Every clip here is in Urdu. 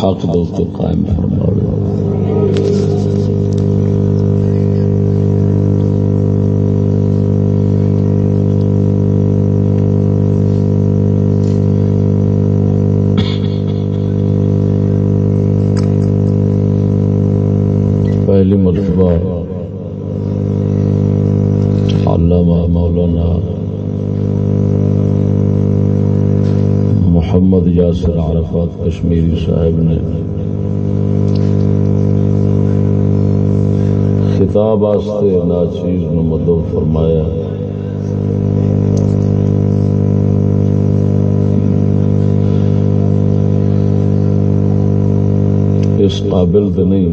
حق دوست قائم فرماوے کشمیری صاحب نے خطاب واسطے ناچیز نو مدعو فرمایا۔ اس قابل تو نہیں۔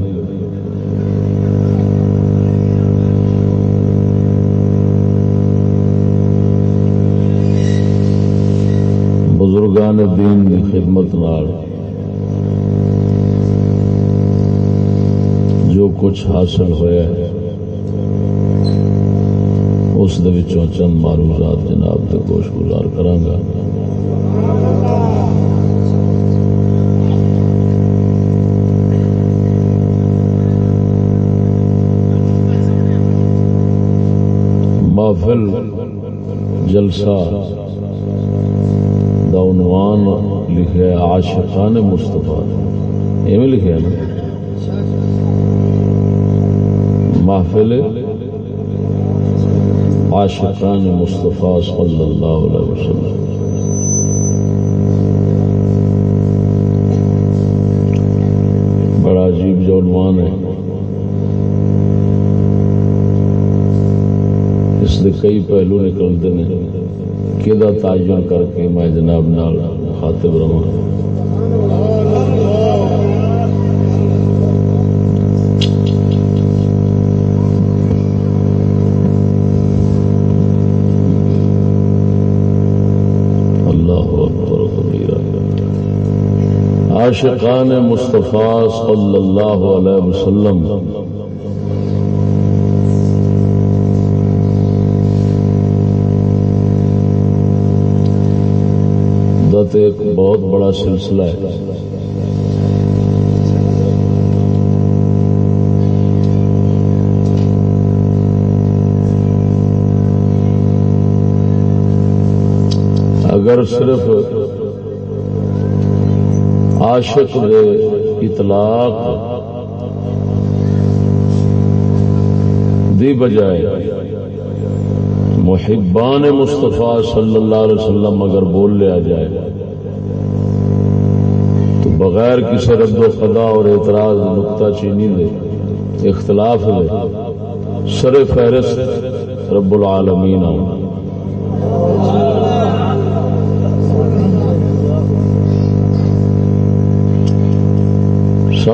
بزرگان دین خدمت نال جو کچھ حاصل ہوا ہے، اس چند معروضات جناب کے گوش گزار کرانگا۔ محفل، جلسہ ہے عاشقان مستفا ایویں لکھا نا۔ محفل عاشقان مستفا صلی اللہ علیہ وسلم۔ بڑا عجیب جو عنوان ہے۔ اس کے کئی پہلو نکلتے ہیں۔ کہ تعین کر کے میں جناب نال خاطب رہا عاشقان مصطفیٰ صلی اللہ علیہ وسلم۔ دت ایک بہت بڑا سلسلہ ہے۔ اگر صرف عاشق دے اطلاق دی بجائے محبان مصطفیٰ صلی اللہ علیہ وسلم اگر بول لیا جائے تو بغیر کسی رد و خدا اور اعتراض نقطہ چینی دے، اختلاف دے، سر فہرست رب العالمین آؤں۔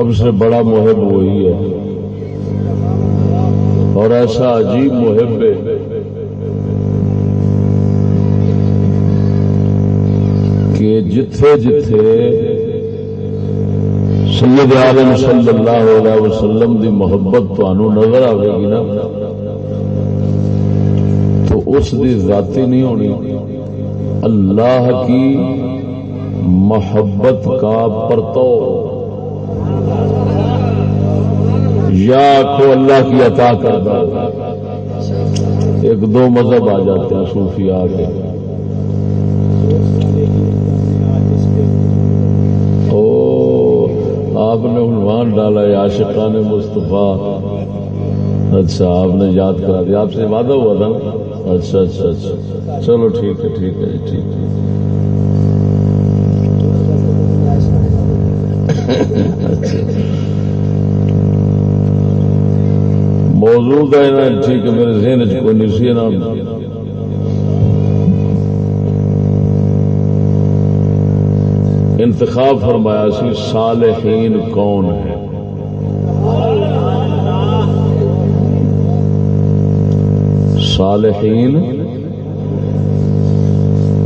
سب سے بڑا محب وہی ہے۔ اور ایسا عجیب محب ہے۔ کہ جتھے جتھے سید عالم صلی اللہ علیہ وسلم دی محبت تو نظر آئے گی نا، تو اس دی ذاتی نہیں ہونی۔ اللہ کی محبت کا پرتو۔ یا کو اللہ کی عطا کر ایک دو مذہب آ جاتے ہیں صوفی آ کے۔ آپ نے عنوان ڈالا ہے، عاشقان مصطفیٰ۔ اچھا آپ نے یاد کرا دیا۔ آپ سے وعدہ ہوا تھا۔ اچھا اچھا اچھا۔ چلو ٹھیک ہے ٹھیک ہے ٹھیک ہے۔ موضوع کا ٹھیک ہے، میرے ذہن چ کوئی نہیں سی نام انتخاب فرمایا سی، صالحین کون ہے صالحین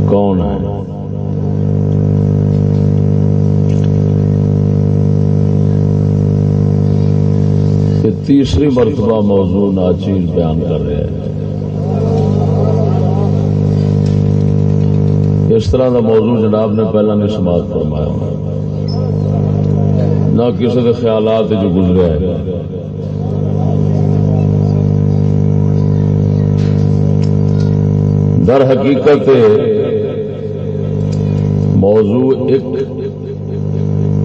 کون ہے تیسری مرتبہ موضوع ناچیز بیان کر رہے ہیں۔ اس طرح کا موضوع جناب نے پہلا نہیں سماعت فرمایا۔ نہ کسی کے خیالات جو گزرا ہے در حقیقت موضوع ایک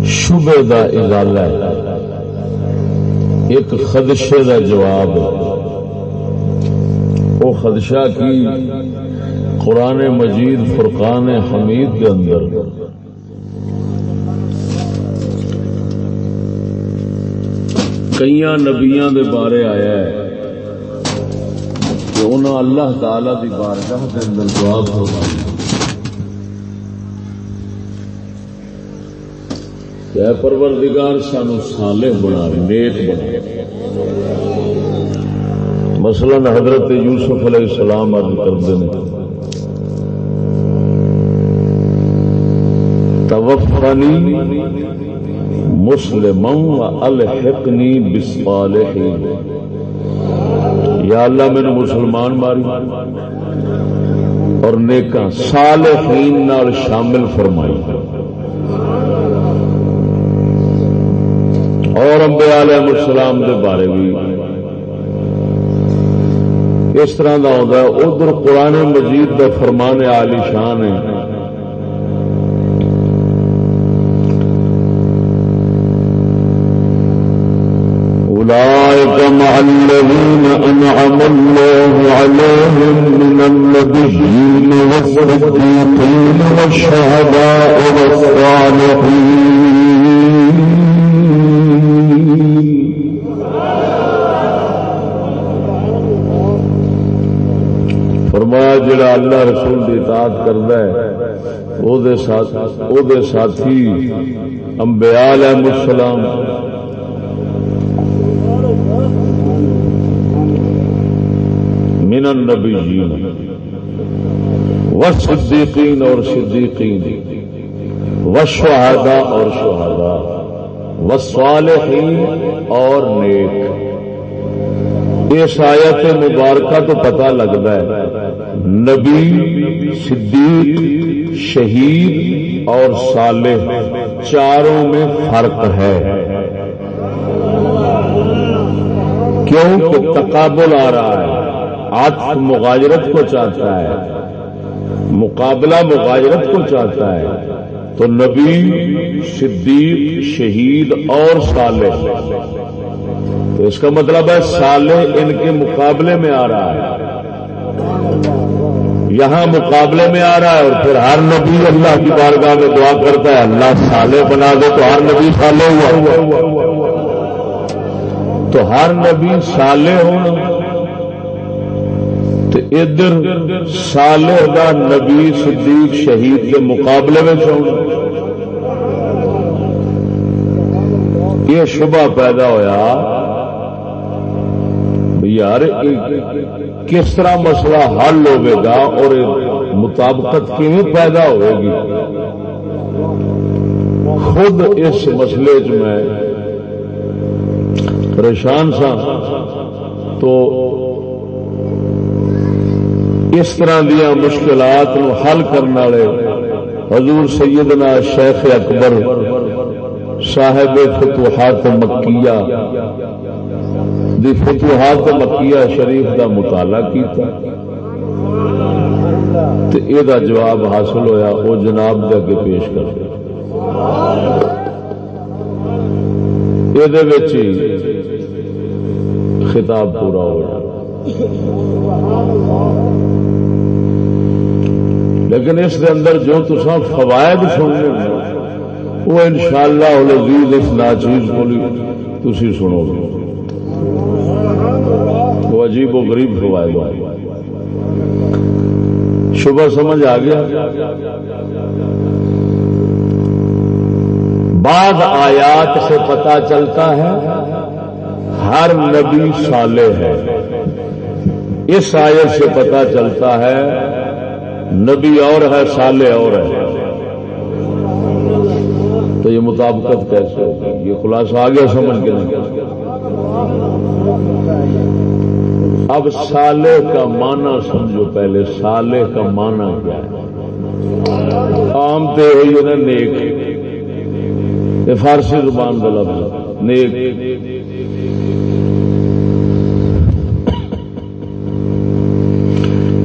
شبے کا اجالا ہے۔ ایک خدشے کا جواب۔ وہ خدشہ کی قرآن مجید، فرقان حمید کے اندر۔ کئی نبیا دے بارے آیا ہے کہ انہوں اللہ تعالی دی بارگاہ کے اندر دعا فرمائی۔ کہ پروردگار، سانو صالح بنا، نیک بنا۔ مثلا حضرت یوسف علیہ السلام عرض کرتے ہیں۔ توفنی مسلم الحقنی بالصالحین۔ یا اللہ میں نے مسلمان ماری اور نیکاں صالحین نال شامل فرمائی۔ اور انبیاء علیہ السلام دے بارے بھی اس طرح کا ہوتا ہے، ادھر قرآن مجید کا فرمان عالی شان ہے أولئك مع الذين أنعم الله عليهم من النبيين والصديقين والشهداء والصالحين جڑا اللہ رسول کی اطاعت کرتا ہے، او دے ساتھی انبیاء علیہ السلام۔ من النبیین والصدیقین اور صدیقین والشہداء اور شہداء والصالحین اور نیک۔ اس آیت مبارکہ تو پتہ لگتا ہے نبی، صدیق، شہید اور صالح، چاروں میں فرق ہے۔ کیوں کہ تقابل آ رہا ہے، عطف مغاجرت کو چاہتا ہے، مقابلہ مغاجرت کو چاہتا ہے۔ تو نبی، صدیق، شہید اور صالح۔ تو اس کا مطلب ہے صالح ان کے مقابلے میں آ رہا ہے۔ یہاں مقابلے میں آ رہا ہے اور پھر ہر نبی اللہ کی بارگاہ میں دعا کرتا ہے، اللہ صالح بنا دے تو ہر نبی صالح ہوا۔ تو ہر نبی صالح ہونا ادھر سالے دا نبی صدیق شہید کے مقابلے میں یہ شبہ پیدا ہوا یار، کس طرح مسئلہ حل ہوگا اور مطابقت کیوں پیدا ہوئے گی خود اس مسئلے چ میں پریشان سا تو اس طرح دیا مشکلات نو حل کرنے والے حضور سیدنا شیخ اکبر صاحب فتوحات مکیہ دی فتوحات مکیہ شریف دا مطالعہ کیتا۔ تے اے دا جواب حاصل ہویا وہ جناب دے اگے پیش کر۔ یہ خطاب پورا ہو جائے۔ لیکن اس کے اندر جو تصا فوائد سننے وہ ان شاء اللہ اس ناچیز کو تھی سنو گے۔ عجیب و غریب فوائد شبہ سمجھ آ گیا۔ بعض آیات سے پتا چلتا ہے، ہر نبی سالے ہے۔ اس آیت سے پتا چلتا ہے، نبی اور ہے سالے اور ہے۔ تو یہ مطابقت کیسے ہوگی؟ یہ خلاصہ آ گیا سمجھ کے۔ نہیں اب سالے کا معنی سمجھو پہلے سالے کا معنی کیا؟ ہے عام تو ہوئی نا نیک۔ یہ فارسی زبان کا لفظ نیک۔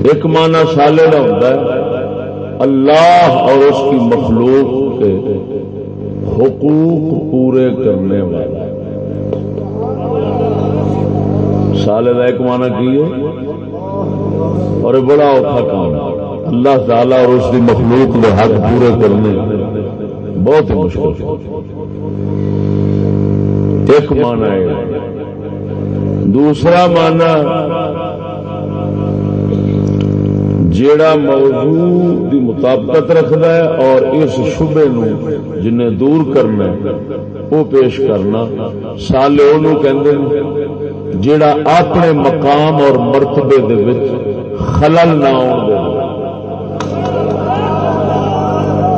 ایک معنی سالے کا ہوتا ہے، اللہ اور اس کی مخلوق کے حقوق پورے کرنے والا سالے کا ایک معنی کی ہے اور بڑا اوکھا کام اللہ تعالی اور اس کی مخلوق کے حق پورے کرنے۔ بہت ہی مشکل۔ ایک معنی ہے۔ دوسرا معنی، جیڑا موضوع دی مطابقت رکھتا ہے اور اس شبے نو جنہیں دور کرنا وہ پیش کرنا۔ سالے جیڑا اپنے مقام اور مرتبے دے وچ خلل نہ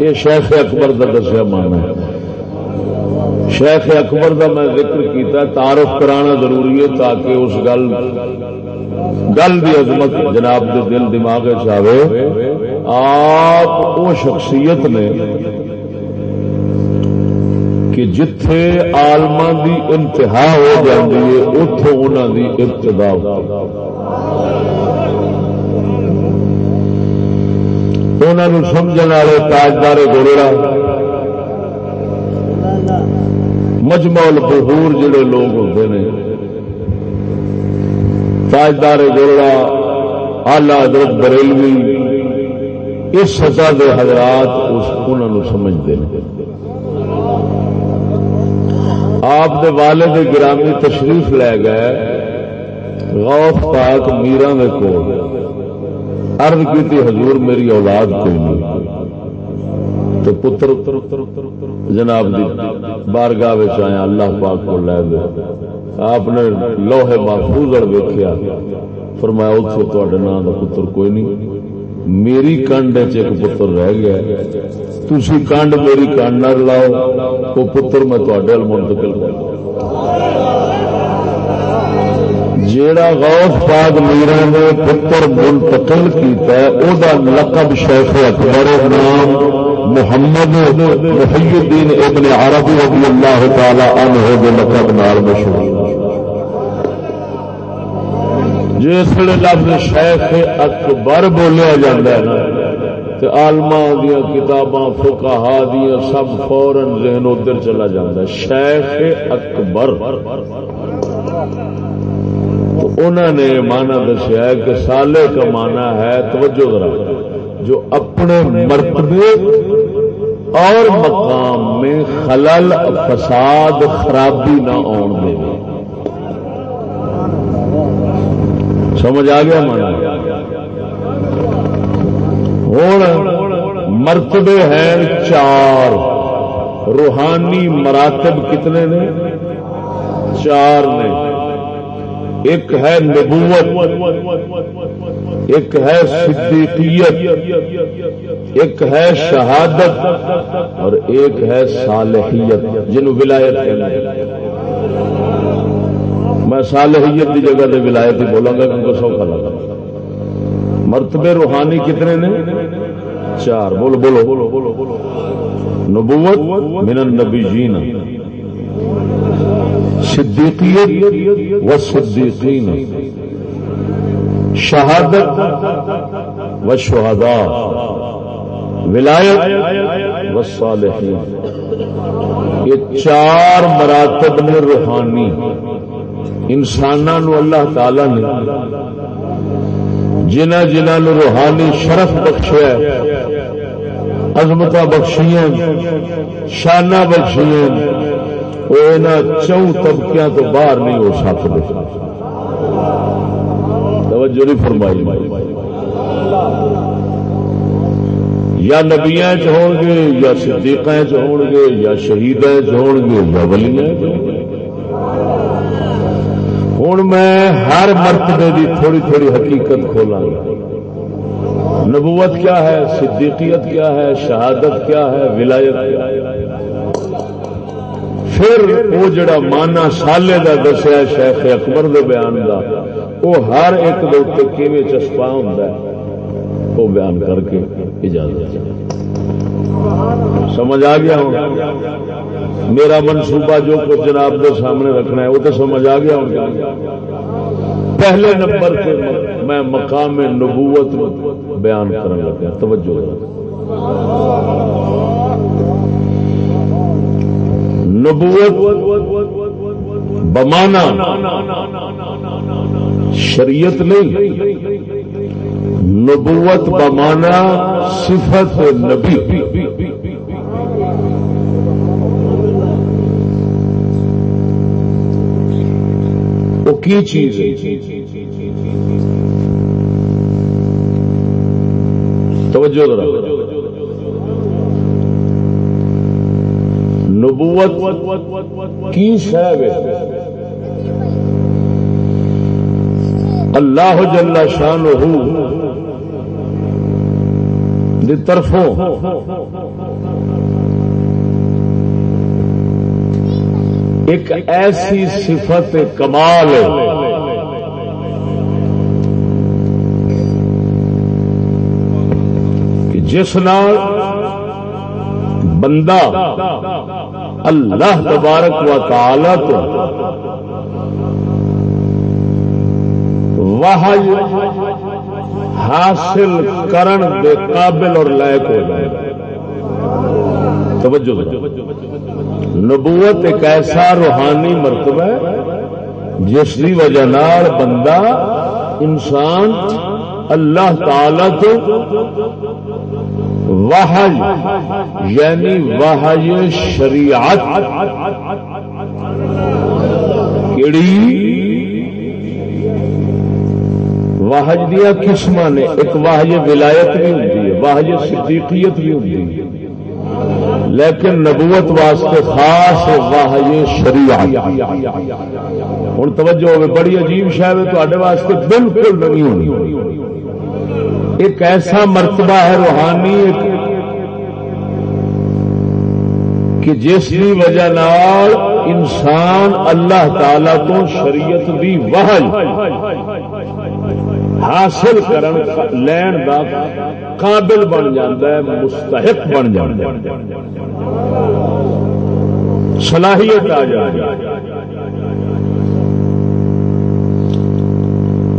یہ شیخ اکبر کا دسیا مانا ہے۔ شیخ اکبر کا میں ذکر کیتا تعارف کرانا ضروری ہے تاکہ اس گل گل دی عظمت جناب دے دل، دماغ چاہے آپ وہ شخصیت نے جتھے آلما دی انتہا ہو جاتی ہے اتوں انہوں دی ابتدا انہوں سمجھ والے تاجدار گولڑا مجمع البہور جڑے لوگ ہوتے ہیں تاجدار گولڑا آلہ حضرت بریلوی، اس سطح کے حضرات اس انہوں سمجھتے ہیں آپ دے والد گرامی تشریف لے گئے، غوث پاک میرا کو ارد کی حضور میری اولاد کوئی نہیں۔ تو پتر، جناب دی بارگاہ آیا، اللہ پاک کو لے گئے۔ آپ نے لوہے محفوظ ویخیا فرمایا اتو تے نام کا پتر کوئی نہیں۔ میری کنڈ ایک پتر رہ گیا۔ تھی کنڈ میری کنڈ نہ لاؤ وہ پتر میں تے منتقل کر جیڑا غوث پاک میرا نے پتر منتقل کیتا ہے، او دا لقب شیخ اکبر نام محمد محی الدین ابن عربی رضی اللہ تعالی عنہ دے لقب نال مشہور۔ جس لفظ شیخ اکبر بولیا جاتا ہے نا آلما دیا کتاباں فکاہا دیا سب فورن ذہن ادھر چلا جاتا ہے۔ شیخ اکبر۔ تو انہوں نے مانا دسیا کہ سالے کا مانا ہے توجہ ذرا، جو اپنے مرتبے اور مقام میں خلل، فساد، خرابی نہ آن دے۔ سمجھ آ گیا مانا ہوں مرتبے ہیں چار روحانی مراتب کتنے نے چار نے ایک ہے نبوت ایک ہے صدیقیت ایک ہے شہادت اور ایک ہے صالحیت جنہوں ولایت میں صالحیت کی جگہ سے ولایت ہی بولوں گا کیونکہ سوکھا لگا مرتبے روحانی کتنے نے؟ چار۔ بولو بولو۔ بولو بولو بولو نبوت من النبی جین صدیقیت و صدیقین۔ شہادت و شہداء۔ ولایت و صالحین۔ یہ چار مراتب نے روحانی۔ انسان اللہ تعالی نے جنہ جنہ نو روحانی شرف بخشیا عظمت بخشیاں شانہ بخشیاں، وہ ان چون طبقے تو باہر نہیں ہو سکتے۔ توجہ نہیں فرمائی۔ یا نبیا چ گے یا صدیق چ گے یا شہید چ گے یا ولیاں ہوں میں ہر مرتبے کی تھوڑی تھوڑی حقیقت کھولا گا نبوت کیا ہے صدیقیت کیا ہے شہادت کیا ہے ولایت کیا ہے پھر وہ جڑا مانا سالے کا دسیا شیخ اکبر دے بیان کا وہ ہر ایک دے کیویں چسپا ہوں وہ بیان کر کے اجازت سمجھ آ گیا ہوں۔ میرا منصوبہ جو کچھ جناب کے سامنے رکھنا ہے، وہ تو سمجھ آ گیا ہوں۔ پہلے نمبر پہ میں مقام نبوت بیان کرنے لگا۔ توجہ۔ نبوت بمانا شریعت نہیں۔ نبوت بمانا صفت نبی۔ کی چیز ہے توجہ ذرا۔ نبوت کی شہ اللہ جل شان طرفوں۔ ایک ایسی صفت کمال کہ جس نال بندہ اللہ تبارک و تعالی تو وحج حاصل کرن دے قابل اور لائق ہو جائے۔ توجہ نبوت ایک ایسا روحانی مرتبہ ہے جس کی وجہ نال بندہ انسان اللہ تعالی تو وحج یعنی وحج شریعت کیڑی؟ واہج دیا قسم نے، ایک واہج ولایت بھی ہوں واہج صدیقیت بھی ہوں لیکن نبوت واسطے خاص واہج شریعت۔ ہوں توجہ ہوگی بڑی عجیب شاید تے واسطے بالکل نہیں ہونی۔ ایک ایسا مرتبہ ہے روحانی، کہ جس کی وجہ نال انسان اللہ تعالی تو شریعت دی وحل حاصل کرن، لین دا قابل بن جاتا ہے، مستحق بن جاتا ہے۔ صلاحیت آ جائے۔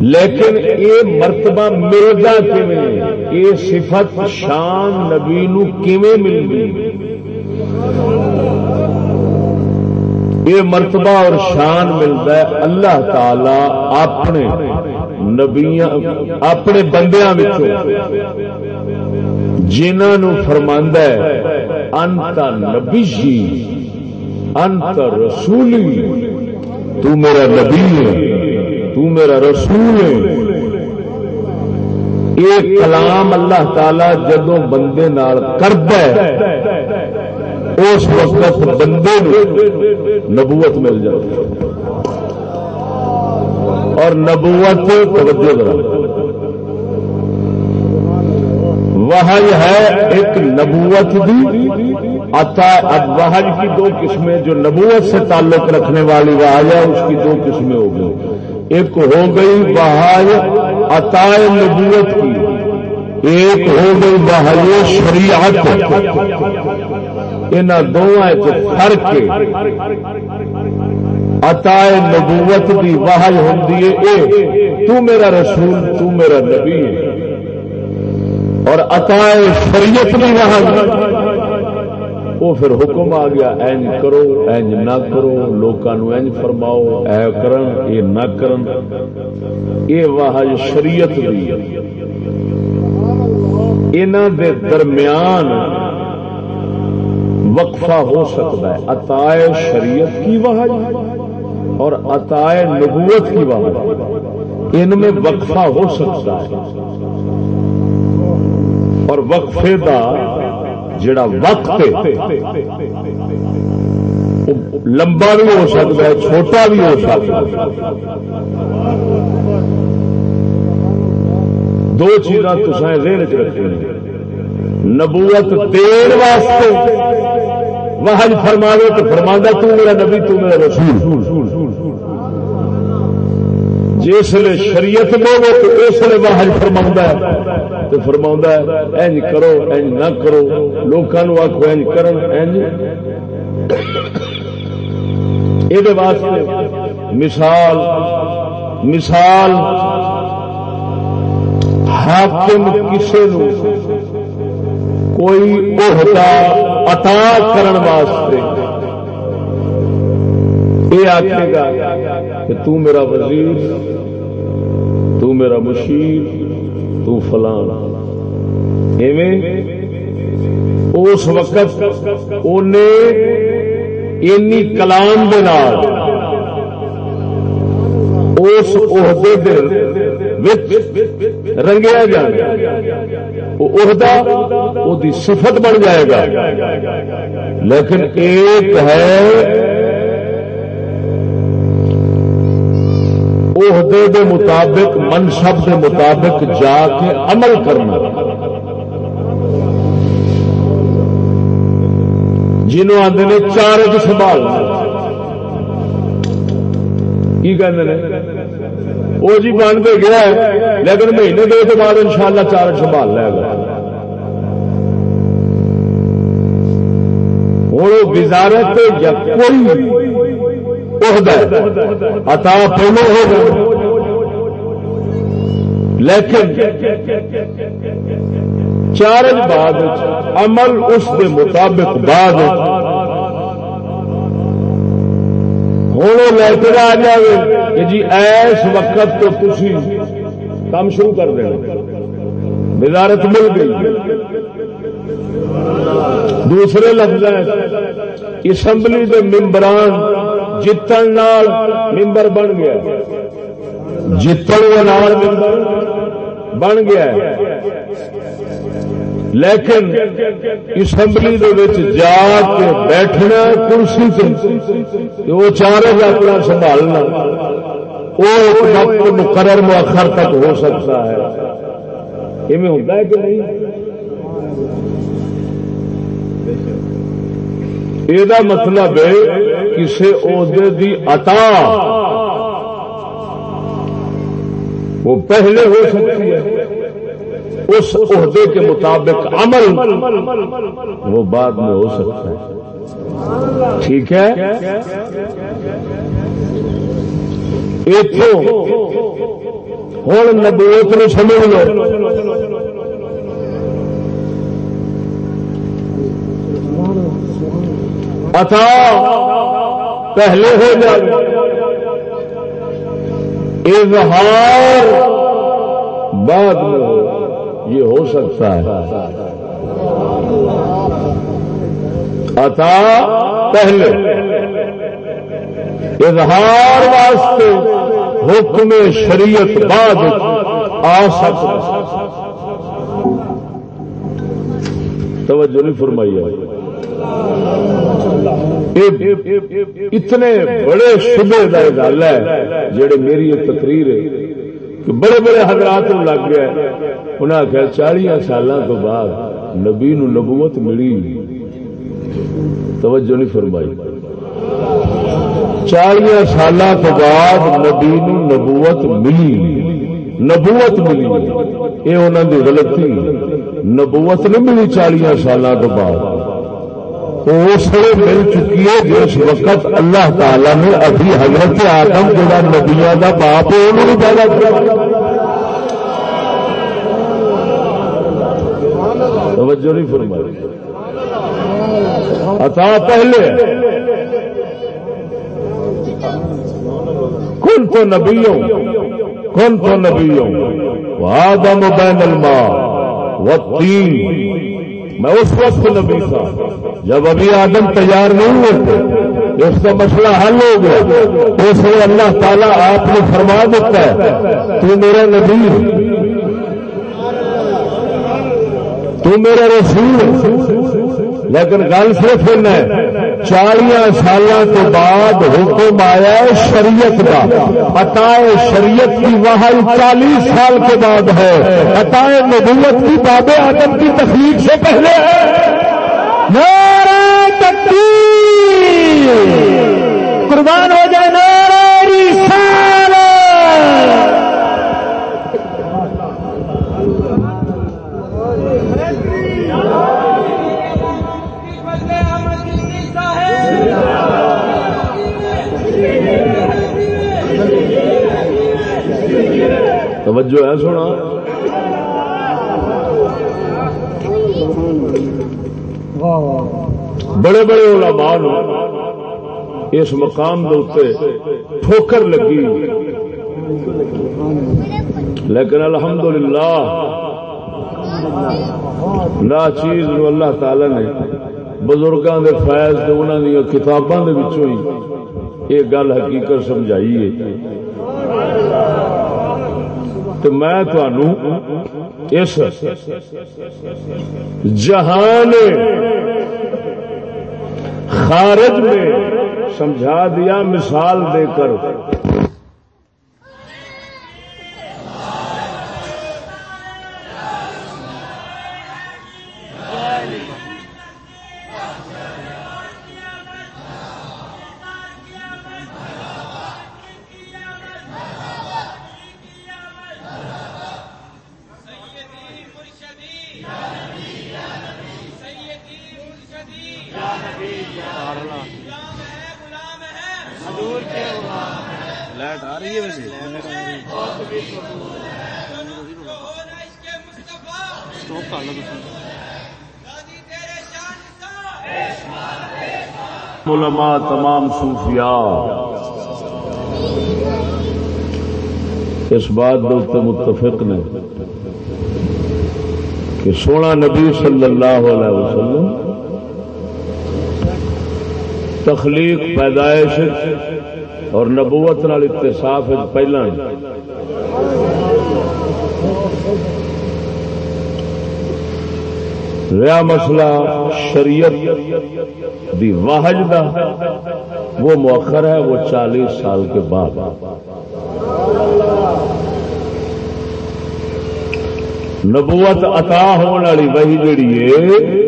لیکن یہ مرتبہ ملتا کیون یہ صفت شان نبی نو ملتی یہ مرتبہ اور شان ملتا ہے، اللہ تعالی اپنے نبیاں اپنے بندیاں جنہوں فرماند ہے، انت نبی جی انت رسولی تو میرا نبی ہے، تو میرا رسول ہے۔ یہ کلام اللہ تعالی جدو بندے کرد اس وقت بندے نبوت مل جاتی اور نبوت توجہ وحج ہے ایک نبوت دی اتا اب وحج کی دو قسمیں جو نبوت سے تعلق رکھنے والی وحج ہے اس کی دو قسمیں ہو گئی۔ ایک ہو گئی بہار عطائے نبوت کی۔ ایک ہو گئی بہار شریعت۔ ان دونوں فرق عطائے نبوت دی کی واہج ہوں تو میرا رسول، تو میرا نبی اور عطائے شریعت بھی وہاں وہ پھر حکم آ گیا، اینج کرو، اینج نہ کرو لوگوں اینج فرماؤ، اے کرن یہ نہ کرن۔ یہ واہج شریعت بھی انہوں دے درمیان وقفہ ہو سکتا ہے۔ عطائے شریعت کی واہج اور عطائے نبوت کی واہج ان میں وقفہ ہو سکتا ہے۔ اور وقفے کا جڑا وقت لمبا بھی ہو سکتا ہے، چھوٹا بھی ہو سکتا ہے۔ دو چیزاں تصائیں ذہن چ رکھیں نبوت دیر واسطے۔ وحج فرما تو فرما تو میرا نبی، تو میرا رسول۔ جس شریعت بولو تو اس لیے واہج فرما تو فرما اینج کرو، اینج نہ کرو لوگوں آخو اینج کرن، اینج یہ واسطے مثال مثال، حاکم کسی نو کوئی عہدہ عطا کرن واسطے یہ آخے گا کہ تو میرا وزیر تو میرا مشیر، تو فلان ایویں اس وقت اینی کلام دے نال، اس عہدے دے رنگیا جائے عہدہ وہ صفت بن جائے گا۔ لیکن ایک ہے عہدے دے مطابق، منصب دے مطابق جا کے عمل کرنا۔ جنہوں آدھے نے چار سنبھال کی کہ وہ جی بن بنتے گیا ہے، لیکن مہینے دو کے بعد ان شاء اللہ چار سنبھال لے گا۔ ہوں وزارت یا کوئی عہدہ عطا پہلو ہوگا لیکن چار بعد عمل اس کے مطابق بعد ہوں لیٹر آ جائے کہ جی ایس وقت تو تھی کام شروع کر دیں وزارت مل گئی۔ دوسرے لفظ اسمبلی کے ممبران جتن ممبر بن گیا جتن ممبر۔ بن گیا ہے۔ لیکن اسمبلی جا کے بیٹھنا کرسی سے وہ چار اپنا سنبھالنا۔ وہ ایک وقت مقرر مؤخر تک ہو سکتا ہے۔ ہوتا ہے کہ نہیں؟ یہ مطلب ہے کسی عہدے دی عطا وہ پہلے ہو سکتی ہے اس عہدے کے مطابق عمل وہ بعد میں ہو سکتا ہے۔ ٹھیک ہے؟ ہوں نبوت نو سمجھ لو۔ عطا پہلے ہو جائے۔ اظہار بعد میں ہو، یہ ہو سکتا ہے۔ عطا پہلے۔ اظہار واسطے حکم شریعت بعد آ سکتا توجہ نہیں فرمائی ہے۔ اتنے بڑے شبے کا گل ہے، جڑے میری یہ تقریر ہے کہ بڑے بڑے حضرات لگ گیا انہیں آخیا چالیا سال تو بعد نبی نو نبوت ملی۔ توجہ نہیں فرمائی۔ چالیا سال تو بعد نبی نو نبوت ملی۔ نبوت ملی۔ یہ انہوں کی غلطی۔ نبوت نہیں ملی چالیا سال تو بعد۔ اس لیے مل چکی ہے، جس وقت اللہ تعالی نے ابھی حضرت آدم جا نبیا کا باپ ہے انہوں پیدا کیا۔ توجہ نہیں فرمائی۔ اچھا، عطا پہلے۔ کن تو نبیوں؟ کن تو نبیوں؟ آدم بین الماء والتین میں اس وقت نبی تھا، جب ابھی آدم تیار نہیں ہوتے اس کا مسئلہ حل ہو گیا۔ اس لیے اللہ تعالیٰ آپ نے فرما دیتا ہے، تو میرا نبی، تو میرا رسول۔ لیکن گل صرف چالیا سالوں کے بعد حکم آیا شریعت کا۔ عطائے شریعت کی وحل چالیس سال کے بعد ہے۔ عطائے نبوت کی باب آدم کی تخلیق سے پہلے۔ ہے قربان ہو جائے نارا توجہ ہے سونا۔ بڑے بڑے علماء اس مقام دے ٹھوکر لگی۔ لیکن الحمدللہ لا چیز اللہ تعالی نے بزرگوں کے فیض انہوں نے کتابوں کے یہ گل حقیقت سمجھائی ہے۔ تو میں اس جہان خارج میں سمجھا دیا مثال دے کر علماء تمام صوفیاء۔ اس بات دلتے متفق نے کہ سونا نبی صلی اللہ علیہ وسلم تخلیق پیدائش اور نبوت نال اتصاف پہلا ریا مسئلہ شریعت دی واحج دا، وہ مؤخر ہے، وہ چالیس سال کے بعد۔ نبوت عطا ہونے والی وہی جڑی ہے،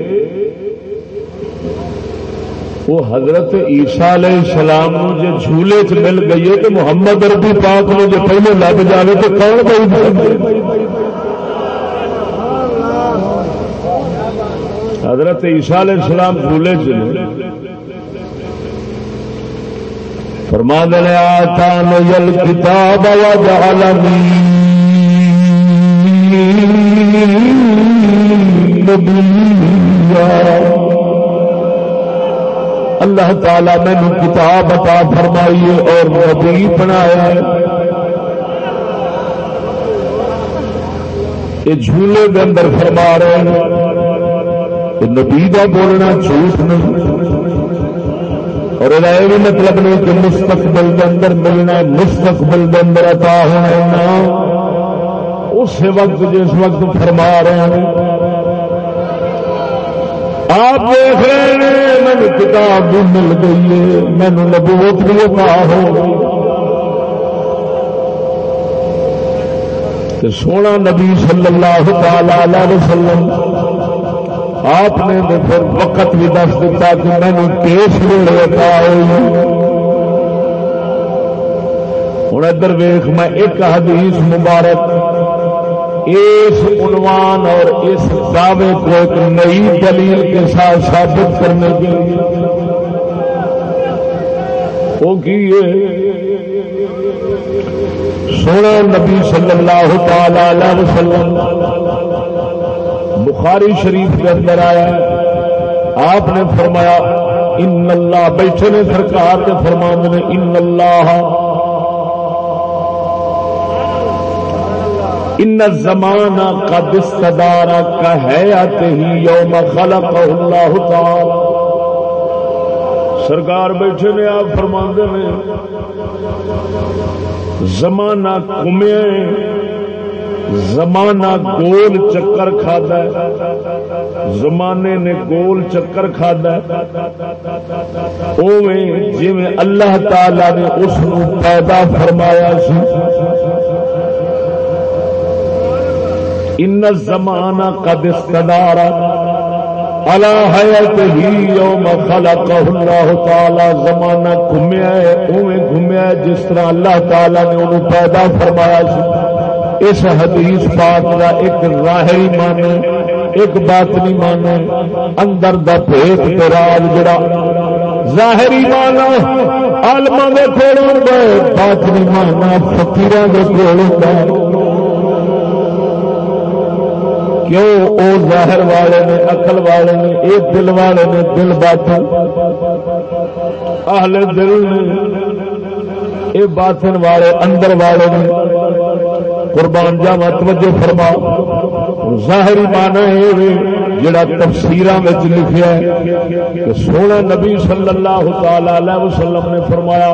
وہ حضرت عیسیٰ علیہ السلام جو جھولے چ مل گئی ہے تو محمد اربی پاک نے جو پہلے لگ جائے تو کون بھائی حضرت عیسیٰ علیہ السلام جھولے چلے۔ فرما دے آتا نل کتاب اللہ تعالی مینو کتاب عطا فرمائیے اور نبی بنایا۔ یہ جھولے کے اندر فرما رہے ہیں۔ نبی کا بولنا جھوٹ نہیں۔ اور یہ بھی مطلب نہیں کہ مستقبل کے اندر ملنا مستقبل کے اندر عطا ہونا اس وقت جس وقت فرما رہے ہیں۔ آپ دیکھ رہے ہیں مجھے کتاب بھی مل گئی ہے مینو نبوت بھی عطا ہو سونا نبی صلی اللہ تعالی علیہ وسلم آپ نے پھر وقت بھی دس دیتا کہ میں نے کیس لیتا ہوں ادھر ویخ میں ایک حدیث مبارک، اس عنوان اور اس دعوے کو ایک نئی دلیل کے ساتھ ثابت کرنے کے لیے۔ وہ کی سونا نبی صلی اللہ تعالی علیہ وسلم بخاری شریف کے اندر آیا آپ نے فرمایا، ان اللہ بیٹھے نے سرکار کے فرمان نے، ان اللہ ان زمانہ کا دستدارا کا ہے ہی یوم خلق اللہ تعالی سرکار بیٹھے نے آپ فرما نے، زمانہ کمے زمانہ گول چکر کھادا ہے۔ زمانے نے گول چکر کھادا ہے۔ جی اللہ تعالی نے اس کو پیدا فرمایا سی۔ ان زمانہ قد استدار الا حیات ہی یوم اللہ تعالی۔ زمانہ گھومیا ہے اوے گھومیا ہے، جس طرح اللہ تعالی نے انہوں پیدا فرمایا سی۔ اس حدیث پاک کا ایک راہری مانے ایک بات نہیں مانے اندر دا پیٹ راج جڑا ظاہری مانا آلما کے کول بات نہیں مانا فکیر کے کول کیوں؟ او ظاہر والے نے اقل والے نے، اے دل والے نے، دل باطن اہل دل نے، اے باطن والے، اندر والے نے۔ قربان جاوا توجہ فرما. ظاہری مانا ہے جڑا تفسیر لکھا ہے کہ سونا نبی صلی اللہ تعالی وسلم نے فرمایا،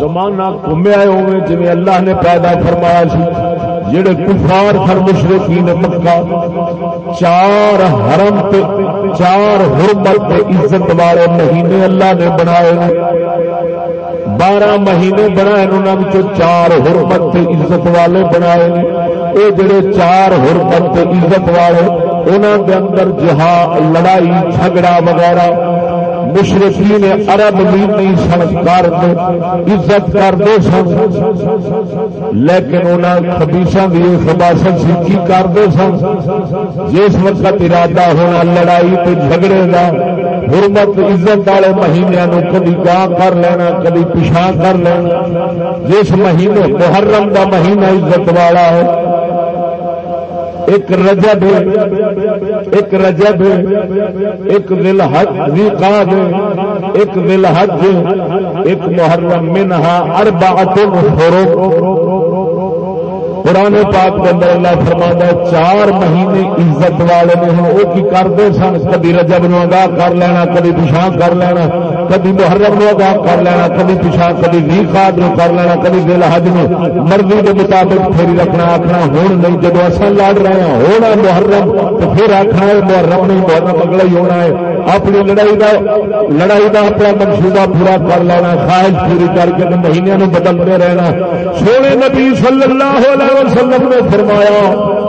زمانہ گھومیا ہوئے جی اللہ نے پیدا فرمایا سی، جڑے کفار سن مشرقی نے مکہ، چار حرم تے چار حرمت تے عزت والے مہینے اللہ نے بنائے۔ بارہ مہینے بنائے انہوں چار حرمت تے عزت والے بنائے یہ جڑے چار حرمت تے عزت والے انہوں دے اندر جہاں لڑائی، جھگڑا وغیرہ مشرقی نے ارب بھی نہیں سن کرتے عزت کرتے سن۔ لیکن انہوں خبیسا کی خباست سی کرتے سن؟ جس وقت ارادہ ہونا، لڑائی تو جھگڑے کا حرمت، عزت والے مہینوں کدی گاہ کر لینا، کدی پچھا کر لینا۔ جس مہینے محرم کا مہینہ عزت والا ہے ایک رجب ایک رجب ایک دل حج ایک دل حج ایک محرم منہا اربعت فروق قرآن پاک کے اندر اللہ فرما چار مہینے عزت والے نے ہوں وہ کی کرتے سن کدی رجب نو اگاہ کر لینا کدی پچھا کر لینا۔ کدی محرم نو اگاہ کر لینا، کدی پچھا کدی وی خاد نو کر لینا، کدی دل حج نو۔ مرضی کے مطابق پھیری رکھنا آخنا ہوں نہیں جب اصل لڑ رہے ہیں ہونا محرم، تو پھر آخنا ہے محرم نہیں، محرم اگلا ہی ہونا ہے۔ اپنی لڑائی دا لڑائی دا اپنا منصوبہ پورا کر لینا، خواہش پوری کر کے مہینے بدلتے رہنا۔ سونے نبی صلی اللہ علیہ وسلم نے فرمایا،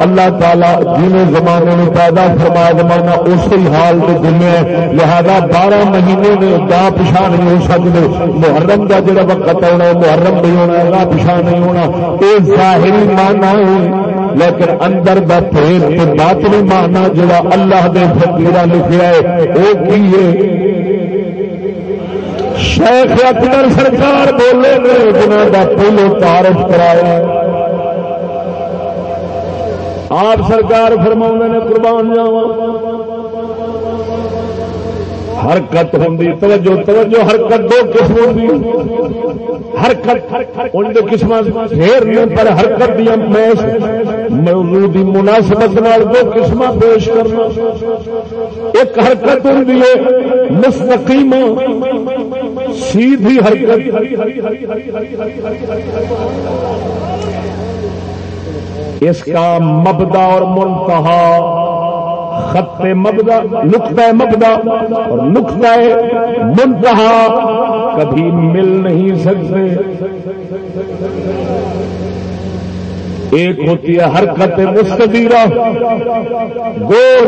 اللہ تعالی جن زمانے نے پیدا فرمایا زمانہ اسی حال میں گھومے، لہذا بارہ مہینے میں گاہ پچھا نہیں ہو سکتے۔ محرم کا جڑا وقت ہونا محرم نہیں ہونا گاہ پچھا نہیں ہونا۔ یہ ظاہری مانا ہے، لیکن اندر دا پھیر باطنی مانا جڑا اللہ دے فقیرہ لکھیا ہے وہ کی ہے؟ شیخ اکبر سرکار بولے گئے جنہوں کا پہلو تعارف کرایا۔ آپ سرکار فرما نے، قربان جاوا حرکت ہوں توجہ توجہ حرکت دو قسم کی حرکت ان کے قسم ڈھیر نے پر حرکت دی دیا موضوع کی مناسبت نال دو قسم پیش کرنا ایک حرکت ہوں مستقیم سیدھی حرکت اس کا مبدا اور منتہا خط مبدا نقطۂ مبدا اور نقطۂ منتہا کبھی مل نہیں سکتے۔ ایک ہوتی ہے حرکت مستدیرہ، گول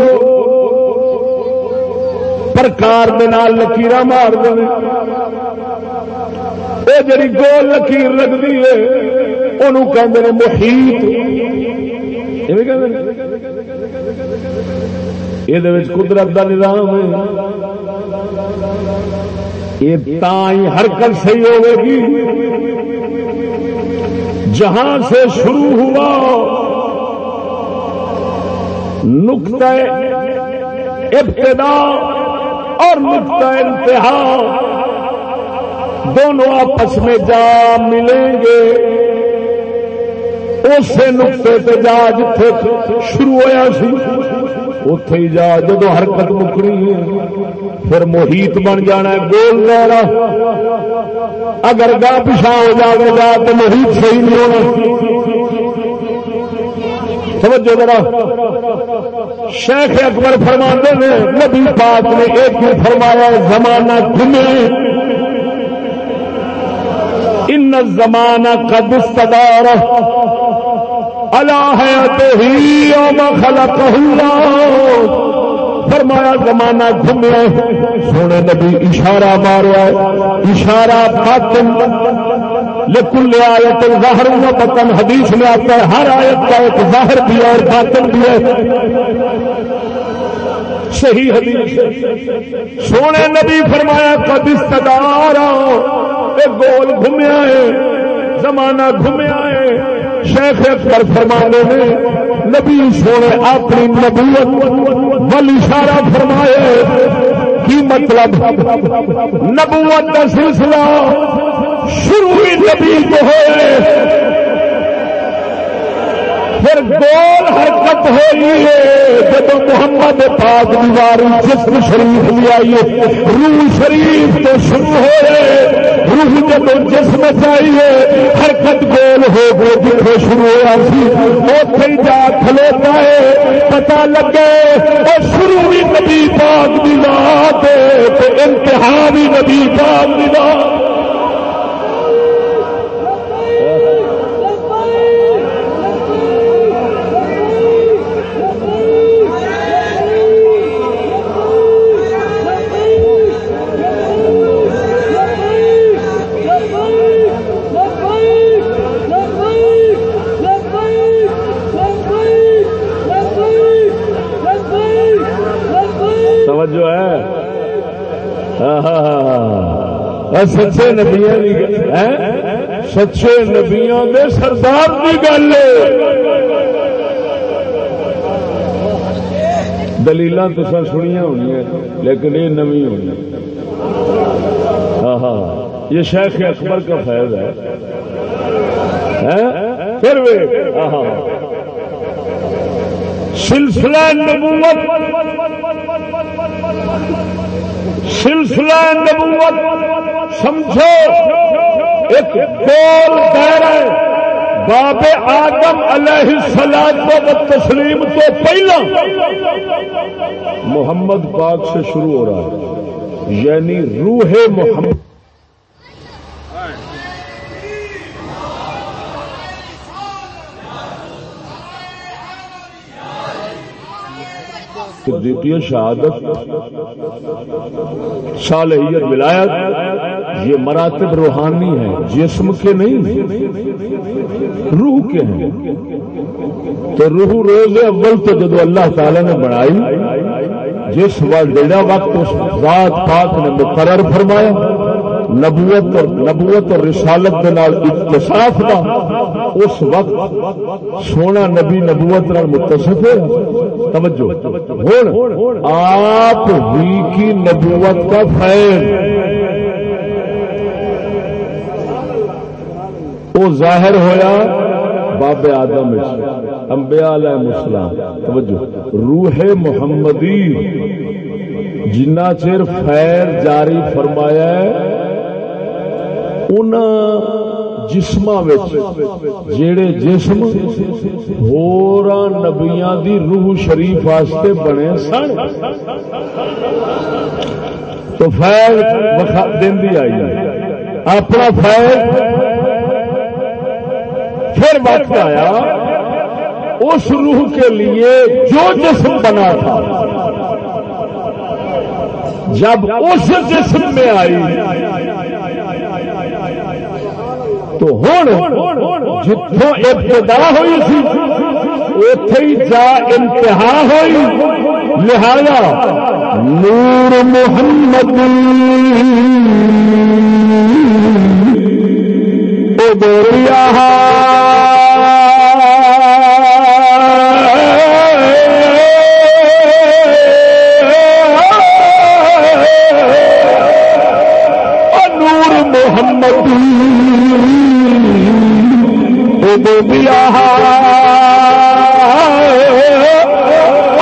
پرکار لکیر مار دے وہ جڑی گول لکیر لگتی ہے انہوں کہ محیط۔ یہ قدرت کا نظام ہے یہ حرکت صحیح ہوگی گی جہاں سے شروع ہوا نقطۂ ابتدا اور نقطۂ انتہا دونوں آپس میں جا ملیں گے اسے نقطے سے جا جتھے شروع ہوا سی اتے ہی جا جدو حرکت مکنی پھر محیط بن جانا گول لینا۔ اگر گاہ پچھا ہو جائے گا، تو محیط صحیح نہیں ہونا سمجھو ذرا۔ شیخ اکبر فرما نے، نبی پاک نے ایک دن فرمایا زمانہ گھومے ان زمانہ کا دستدار اللہ ہے ہی خلق فرمایا، زمانہ گھومیا سونے نبی اشارہ ماریا اشارہ باطن لکل آیت ظاہر و بطن حدیث میں آتا ہے۔ ہر آیت کا ایک ظاہر بھی ہے اور باطن بھی ہے۔ صحیح حدیث۔ سونے نبی فرمایا کبھی استدار گول گھومیا ہے۔ زمانہ گھومیا ہے۔ شیخ اکبر فرمانے نے، نبی سونے اپنی نبوت ول اشارہ فرمائے کی مطلب؟ نبوت کا سلسلہ شروع ہی نبی کو ہوئے۔ پھر گول حرکت ہوئی ہے۔ جب محمد پاک دیواری جسم شریف لے آئیے، روح شریف تو شروع ہو رہے روح جب جسم چاہیے حرکت گول ہو گئے جتنے شروع ہوا سی۔ اوتھے جا کھلوتا ہے پتا لگے اور شروع بھی نبی پاک دی بات انتہا بھی نبی پاک دی بات سچے نبیا سچے نبیا دے سردار کی گل۔ دلیل تو سر سنیا ہونی لیکن یہ نمی ہونی ہاں،, ہاں ہاں یہ شیخ اکبر کا فیض ہے۔ پھر ہاں، ہاں، سلسلہ نبوت۔ سلسلہ نبوت، سمجھو، ایک گول ہے۔ باب آدم علیہ السلام و تسلیم تو پہلا۔ محمد پاک سے شروع ہو رہا ہے۔ یعنی روح محمد۔ صدیقی شہادت۔ صالحیت، ولایت، یہ مراتب روحانی ہے جسم کے نہیں، روح کے ہیں۔ تو روح روز اول تو جدو اللہ تعالی نے بنائی، جس وقت ڈیڑا وقت اس ذات پاک نے مقرر فرمایا نبوت اور نبوت اور رسالت کے نال اتصاف کا اس وقت سونا نبی نبوت نال متصف ہے۔ توجہ۔ ہوں آپ ہی کی نبوت کا فیض وہ ظاہر ہویا باب آدم انبیاء علیہ السلام۔ توجہ۔ روح محمدی۔ جنا چر خیر جاری فرمایا ہے ان جسم جڑے جسم ہورا نبیاں دی روح شریف واسطے بنے سن تو فیض دی آئی اپنا فیض پھر وقت آیا اس روح کے لیے جو جسم بنا تھا جب اس جسم میں آئی تو ہوں جتوں ابتدا ہوئی سی اتے ہی جا انتہا ہوئی۔ لہذا نور محمد بولیا ہاں۔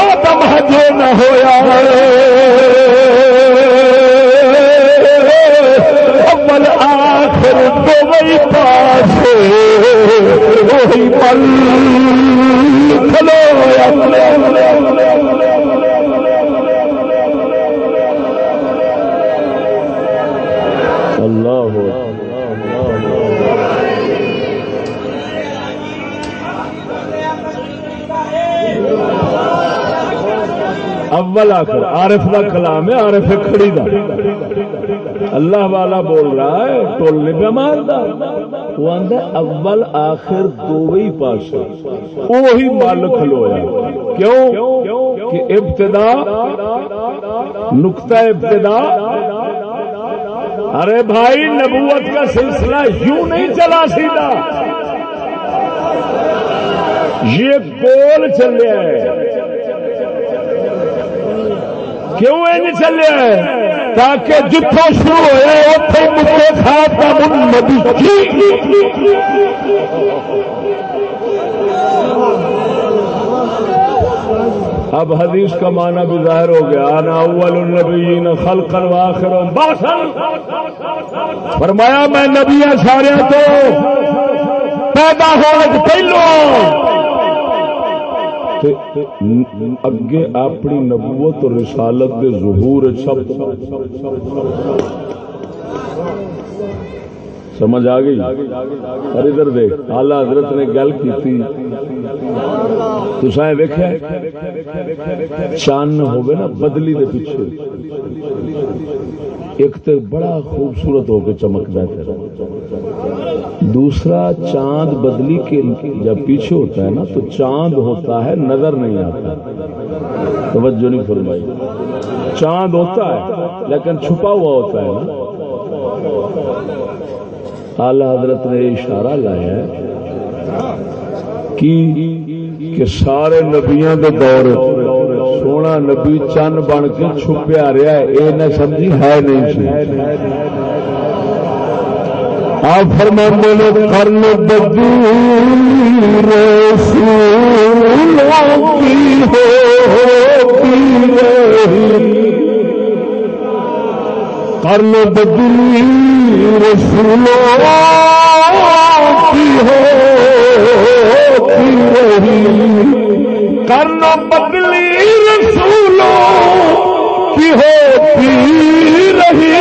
آدم ہجے نہ ہویا۔ اول آخر تو وہی پاس وہی پل کھلو اپنے اول آخر عارف کا کلام ہے، عارف کھڑی دا۔ اللہ والا بول رہا ہے، ٹول نے پہ مارتا وہ آدھا اول آخر دو ہی پاس وہی مل کھلویا کیوں؟ کہ ابتدا، نقطہ ابتدا۔ ارے بھائی، نبوت کا سلسلہ یوں نہیں چلا سیدھا۔ یہ گول چلے کیوں نہیں چلے؟ تاکہ جتوں شروع ہوا اتوں مکے کھا کا اب حدیث کا معنی بھی ظاہر ہو گیا، انا اول النبیین خلقا واخر باسا۔ فرمایا، میں نبی ہوں سارے تو پیدا ہونے پہلو۔ اگے اپنی نبوت اور رسالت کے ظہور سب۔ سمجھ آ گئی؟ ارے ادھر دیکھ آلہ حضرت نے گل کی تصا ویخیا چان ہوگی نا بدلی دے پیچھے۔ ایک تو بڑا خوبصورت ہو کے چمکتا ہے دوسرا، چاند بدلی کے جب پیچھے ہوتا ہے نا، تو چاند ہوتا ہے، نظر نہیں آتا۔ توجہ نہیں فرمائی۔ چاند ہوتا ہے، لیکن چھپا ہوا ہوتا ہے نا۔ آلہ حضرت نے اشارہ لایا کہ کہ سارے نبیا کے دور سونا نبی چند بن کے چھپیا رہا ہے، یہ نہ سمجھی، ہے نہیں سی آپ فرما نے کرن بدو کرن بدلی رسولوں کی ہوتی رہی۔ کرن بدلی رسولوں کی ہوتی رہی۔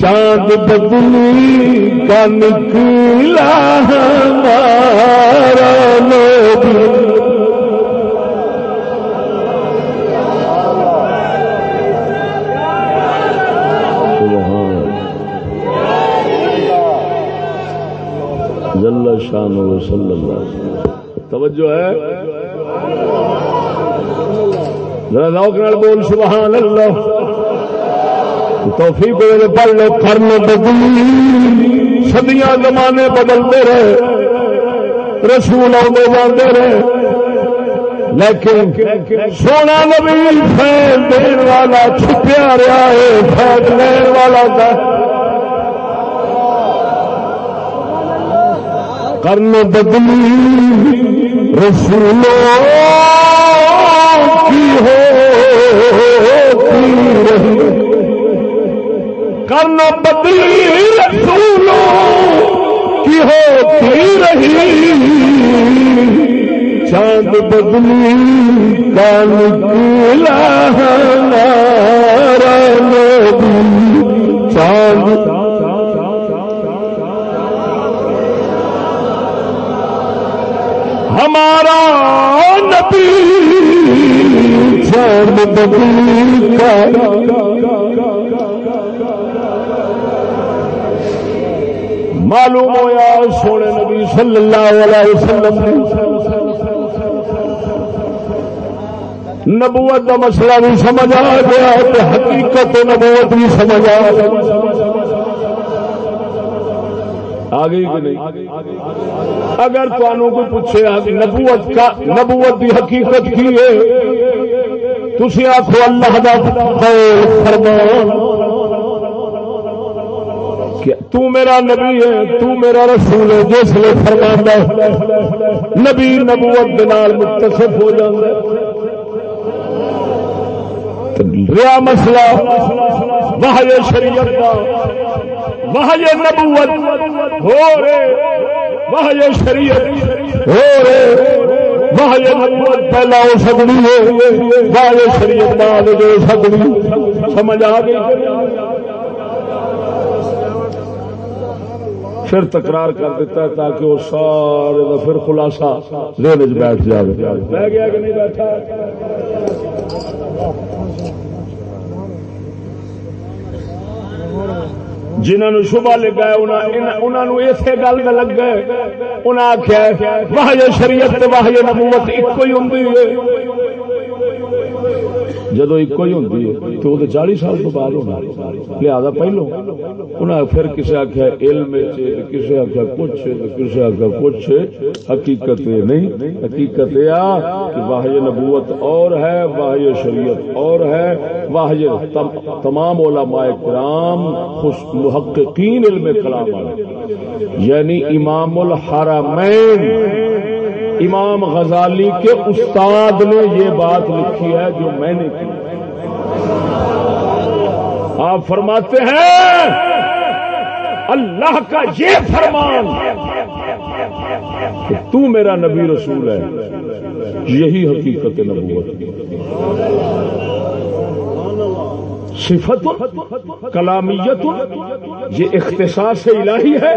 چاند بدلی کا نکلا ہمارا نبی۔ شان صلی اللہ توجہ ہے؟ ذرا ذوق نال بول سبحان اللہ توفیق ہوئے پڑھ لو کرن بدلی صدیاں زمانے بدلتے رہے. رسول آدھے جاتے رہے. لیکن سونا نبی فیل دین والا چھپیا رہا ہے فیل لین والا کرن بدلی رسولوں کی ہوتی رہی۔ کرن بدلی رسولوں کی ہوتی رہی۔ چاند بدلی کا نکلا چاند ہمارا نبی کا۔ معلوم ہوا سونے نبی صلی اللہ علیہ وسلم نبوت کا مسئلہ بھی سمجھ آ گیا حقیقت نبوت بھی سمجھ آ گیا۔ آ گئی کہ نہیں؟ اگر تمہوں کو پوچھے ہاں نبوت کا نبوت کی حقیقت کی ہے تھی آخو اللہ کا فرمان تو میرا نبی ہے، تو میرا رسول ہے، جس لیے فرمانا نبی نبوت دال متصف ہو جاتا ریا مسئلہ وہ شریعت کا وہ نبوت ہو رہے۔ وہ شریعت ہو رہے نبوت پہلا ہو سکتی ہے شریعت بعد ہو سکتی سمجھ آ گئی؟ پھر تکرار کر دیتا ہے تاکہ وہ سارے کا پھر خلاصہ ذہن بیٹھ جائے بیٹھ گیا کہ نہیں بیٹھا؟ جنہوں شبہ لگا انہوں اسی گل کا لگا انہیں آخیا واہ شریعت واہ نبوت ایک ہی ہوں جدو ایک ہی ہوں تو وہ چالی سال تو بعد ہونا لہذا پہلو انہیں پھر کسی آخیا علم کسی آخیا کچھ کسی آخیا کچھ حقیقت نہیں، حقیقت یہ کہ واہ نبوت اور ہے واہ شریعت اور ہے۔ واہ تمام علماء کرام خوش محققین علم کلام یعنی امام الحرمین۔ امام غزالی کے استاد نے یہ بات لکھی ہے جو میں نے کی۔ آپ فرماتے ہیں، اللہ کا یہ فرمان کہ تو میرا نبی رسول ہے، یہی حقیقت نبوت۔ صفت کلامیت یہ اختصاص الہی ہے۔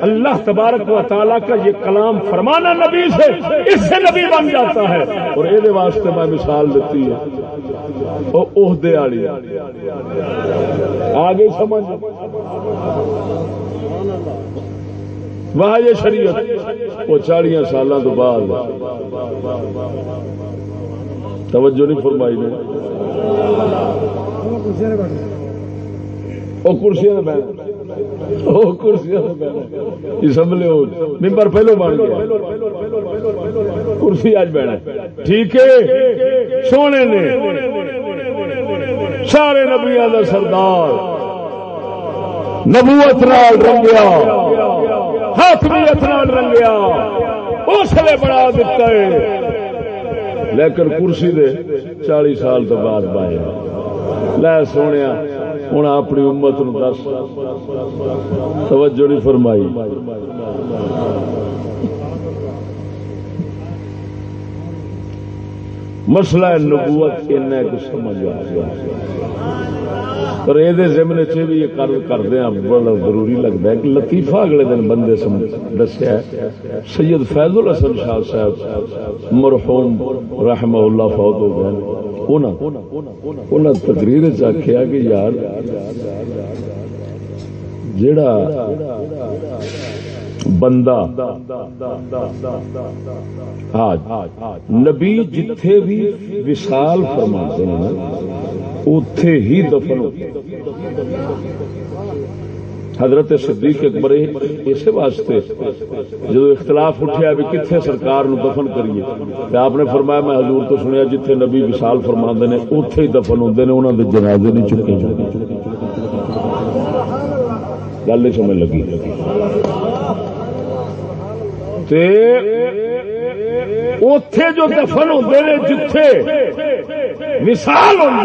اللہ تبارک و تعالیٰ کا یہ کلام فرمانا نبی سے، اس سے نبی بن جاتا ہے۔ اور یہ واسطے میں مثال دیتی ہے اور عہدے والی۔ آگے سمجھ۔ وہ یہ شریعت۔ وہ چالیاں سال تو بعد۔ توجہ نہیں فرمائی نے۔ وہ کرسیاں بہن وہ کرسیاں اسمبلی جی ممبر پہلو بن گیا۔ کرسی اج بہنا ٹھیک ہے۔ سونے نے سارے نبیا کا سردار نبوت نال رنگیا۔ حاکمیت نال رنگیا۔ اس لیے بنا دیتا ہے۔ لیکن کرسی دے چالی سال تو بعد پائے لے سونے۔ ہوں اپنی امت نو دس توجہ نہیں فرمائی۔ مسئلہ نبوت سمجھ آ گیا۔ اور یہ زمن چ بھی یہ کر کردے بڑا ضروری لگتا ہے کہ لطیفہ اگلے دن بندے دسیا سید فیض الحسن شاہ صاحب مرحوم رحمہ اللہ فوت ہو گئے تقریر آخیا کہ یار جڑا بندہ۔ نبی جتھے بھی وشال فرما اتے ہی دفن حضرت صدیق اکبر اسی واسطے جدو اختلاف اٹھیا بھی کتنے سرکار نو دفن کریے آپ نے فرمایا میں حضور تو سنیا جتھے نبی وشال فرما نے اتے ہی دفن ہوں نے انہوں نے جنازے نہیں چکے۔ گل نہیں سمجھ لگی۔ اتے جو دفن ہوتے ہیں جتھے مثال وشال ہوں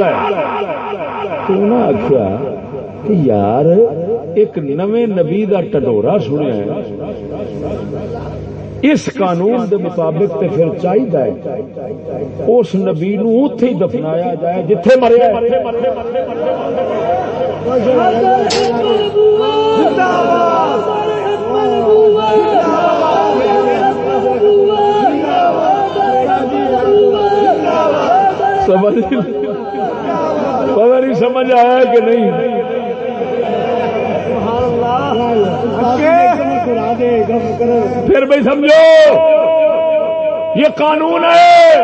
تو انہیں آخیا کہ یار ایک نویں نبی کا ٹڈورا سنیا اس قانون دے مطابق تے پھر چاہیے اس نبی نو اتے ہی دفنایا جائے جتھے مریا سمجھ پتا نہیں سمجھ آیا کہ نہیں۔ پھر بھائی سمجھو، یہ قانون ہے۔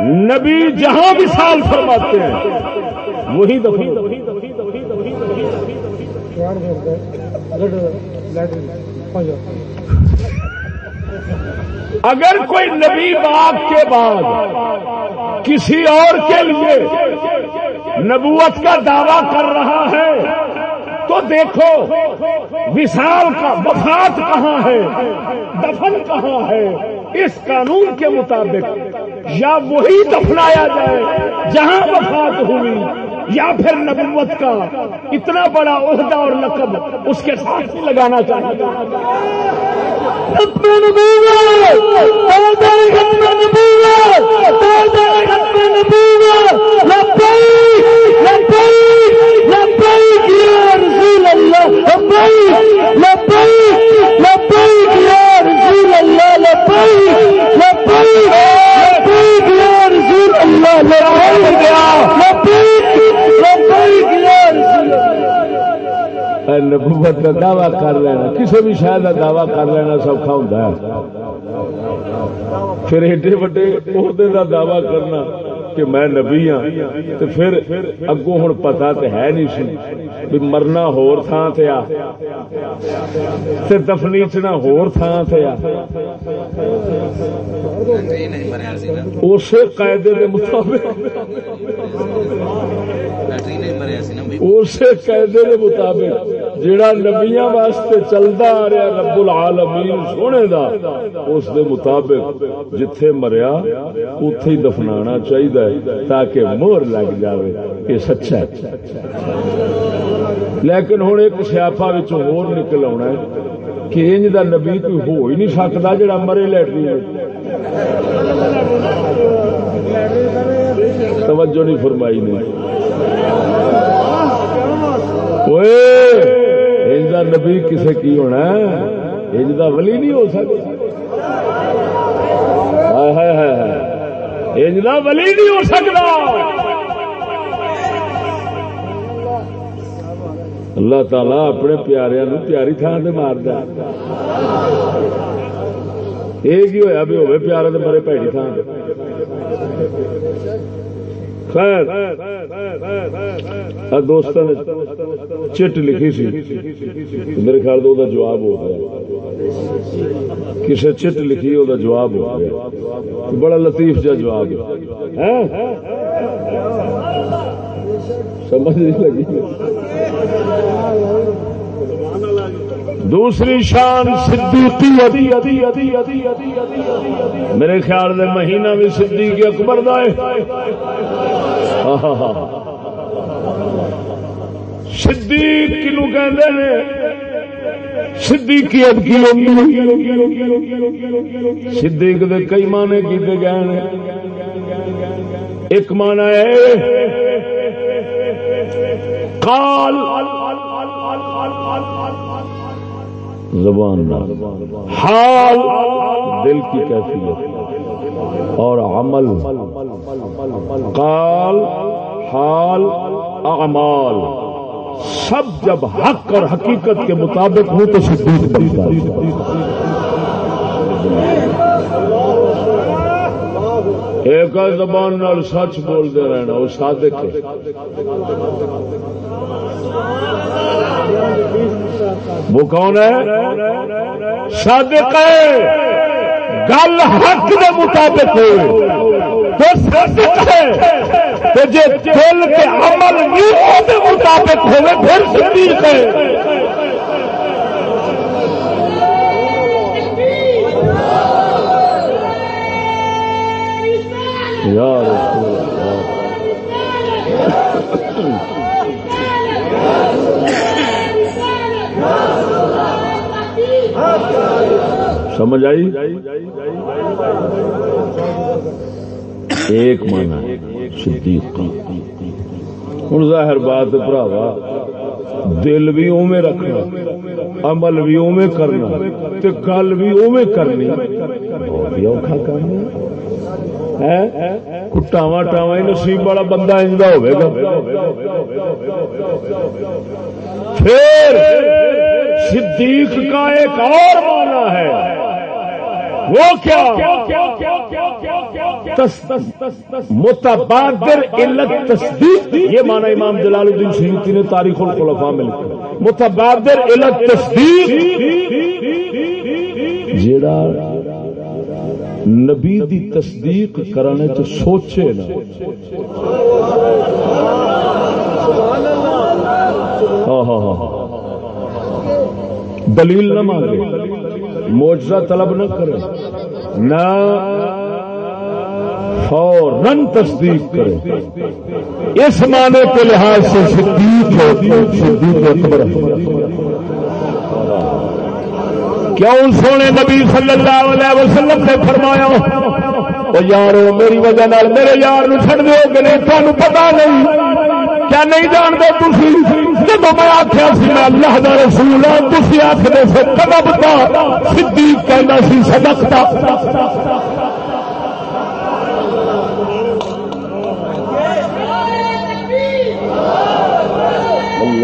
نبی جہاں بھی سال فرماتے ہیں، وہی دفن اگر کوئی نبی باغ کے بعد کسی اور کے لیے نبوت کا دعوی کر رہا ہے، تو دیکھو وشال کا، وفات کہاں ہے، دفن کہاں ہے، اس قانون کے مطابق یا وہی دفنایا جائے جہاں وفات ہوئی۔ یا پھر نبوت کا اتنا بڑا عہدہ اور لقب اس کے ساتھ ہی لگانا چاہیے۔ نبوت کا دعوی کر لینا کسی بھی شاید کا دعوی کر لینا سوکھا ہوں پھر ایڈے وڈے عہدے کا دعوی کرنا۔ کہ میں نبی ہاں تو پھر اگوں ہوں پتا تو ہے نہیں سی بھی مرنا ہور تھان تے آ۔ تے دفنیچنا ہور تھان تے آ۔ اسی قاعدے کے مطابق۔ اسی قاعدے کے مطابق۔ جڑا نبیا واسطے چلتا آ رہا رب العالمین سونے دا، اس دے مطابق جتھے مریا اتے ہی دفنا چاہیے تاکہ مور لگ جائے یہ سچا ہے۔ لیکن ہوں ایک سیافا ہو نکل آنا ہے کہ انج دا نبی کوئی ہو ہی نہیں سکتا جڑا مرے لیٹری توجہ نہیں فرمائی نے نبی کسے کی ہونا انج دا ولی نہیں ہو سکتا۔ انج دا ولی نہیں ہو سکتا۔ اللہ تعالی اپنے پیارے نو پیاری تھان سے مار دیا یہ ہوا بھی ہوئے پیارے تو مرے پیڑی تھان خیر۔ دوست چٹ لکھی سی۔ میرے خیال تو جواب ہو گیا۔ کسی چٹ لکھی وہ جواب ہو گیا۔ بڑا لطیف جا جواب۔ ہاں؟ سمجھ نہیں لگی۔ دوسری شان صدیقی میرے خیال میں مہینہ بھی صدیق اکبر دا ہے۔ صدیق کنو کہندے نے؟ صدیقیت کی صدیق دے کئی معنی کیتے گئے ہیں ایک معنی ہے، قال۔ زبان حال۔ دل کی کیفیت۔ اور عمل۔ قال۔ حال۔ اعمال۔ سب جب حق اور حقیقت کے مطابق ہو تو صدیق بنتا ایک زبان نال سچ بولتے رہنا، وہ صادق ہے۔ وہ کون ہے؟ صادق ہے۔ گل حق کے مطابق تو صادق ہے۔ جے دل کے عمل نیت کے مطابق ہوئے پھر صدیق ہے۔ سمجھ آئی؟ ایک مانا صدیق ہوں ظاہر بات بھراوا، دل بھی اوے رکھنا، عمل بھی اوے کرنا، تے گل بھی اوے کرنی۔ بہت ہی اوکھا کرنا ٹاوا ٹاوا نصیب والا بندہ انجا ہوگا پھر صدیق کا ایک اور مانا ہے۔ وہ کیا؟ متبادر علت تصدیق، یہ مانا امام جلال الدین سیوتی نے تاریخ الخلفاء میں لکھا متبادر علت تصدیق، جیڑا نبی دی تصدیق کرنے چ سوچے نا۔ ہاں،, ہاں ہاں ہاں دلیل نہ مانگے موجزہ طلب نہ کرے۔ نہ فوراً تصدیق کرے۔ اس معنی کے لحاظ سے صدیق صدیق اکبر کیوں سونے نبی صلی اللہ علیہ وسلم نے فرمایا یارو، میری وجہ نال میرے یار چڑ دو کہ نہیں تمہیں پتا نہیں۔ کیا نہیں جانتے تھی جب میں آخیا سی، میں اللہ کا رسول ہوں تھی آخر سے کدب کا صدیق کہنا سی سدکتا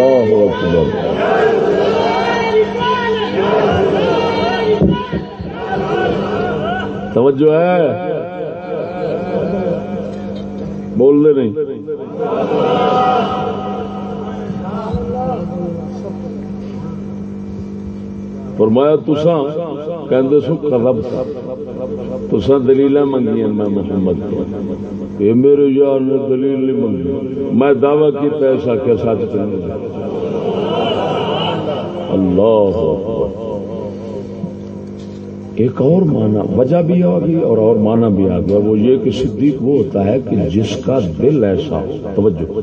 اللہ اکبر۔ توجہ ہے؟ بول دے نہیں۔ فرمایا تسا کہ سو کرب تسا دلیل منگی میں محمد کو۔ یہ میرے یار نے دلیل نہیں منگی۔ میں دعوی کیا ایسا کیا سچ چلے اللہ ایک اور مانا وجہ بھی آ گئی اور اور مانا بھی آ گیا۔ وہ یہ کہ صدیق وہ ہوتا ہے کہ جس کا دل ایسا ہو، توجہ،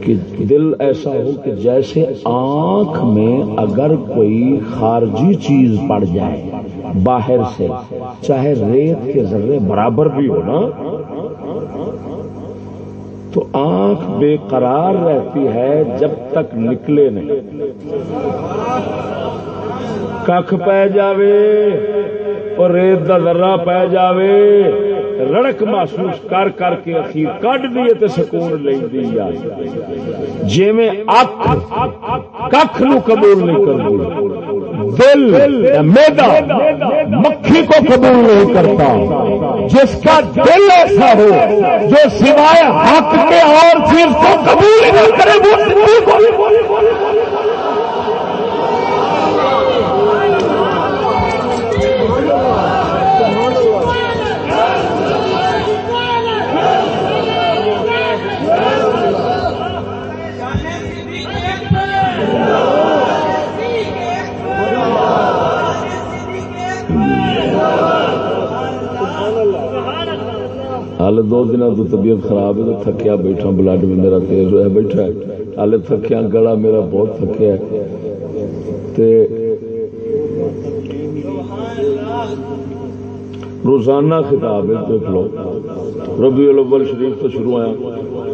کہ دل ایسا ہو کہ جیسے آنکھ میں اگر کوئی خارجی چیز پڑ جائے۔ باہر سے، چاہے ریت کے ذرے برابر بھی ہو نا، تو آنکھ بے قرار رہتی ہے جب تک نکلے نہیں۔ کھ پہ جاوے اور ریت کا ذرہ پی جاوے۔ رڑک محسوس کر کر کے اخیر کڈ دیے تو سکون لے جی میں کھ نو قبول نہیں کر دل میدا مکھی کو قبول نہیں کرتا۔ جس کا دل ایسا ہو، جو سوائے حق کے اور چیز کو قبول نہیں کرے، وہ ہال دو دن تو طبیعت خراب ہے، تو تھکیا بیٹھا بلڈ بھی میرا تیز ہوا بیٹھا ہال تھکیا گلا میرا بہت تھکیا روزانہ خطاب ہے، دیکھ لو۔ ربی الاول شریف تو شروع ہوا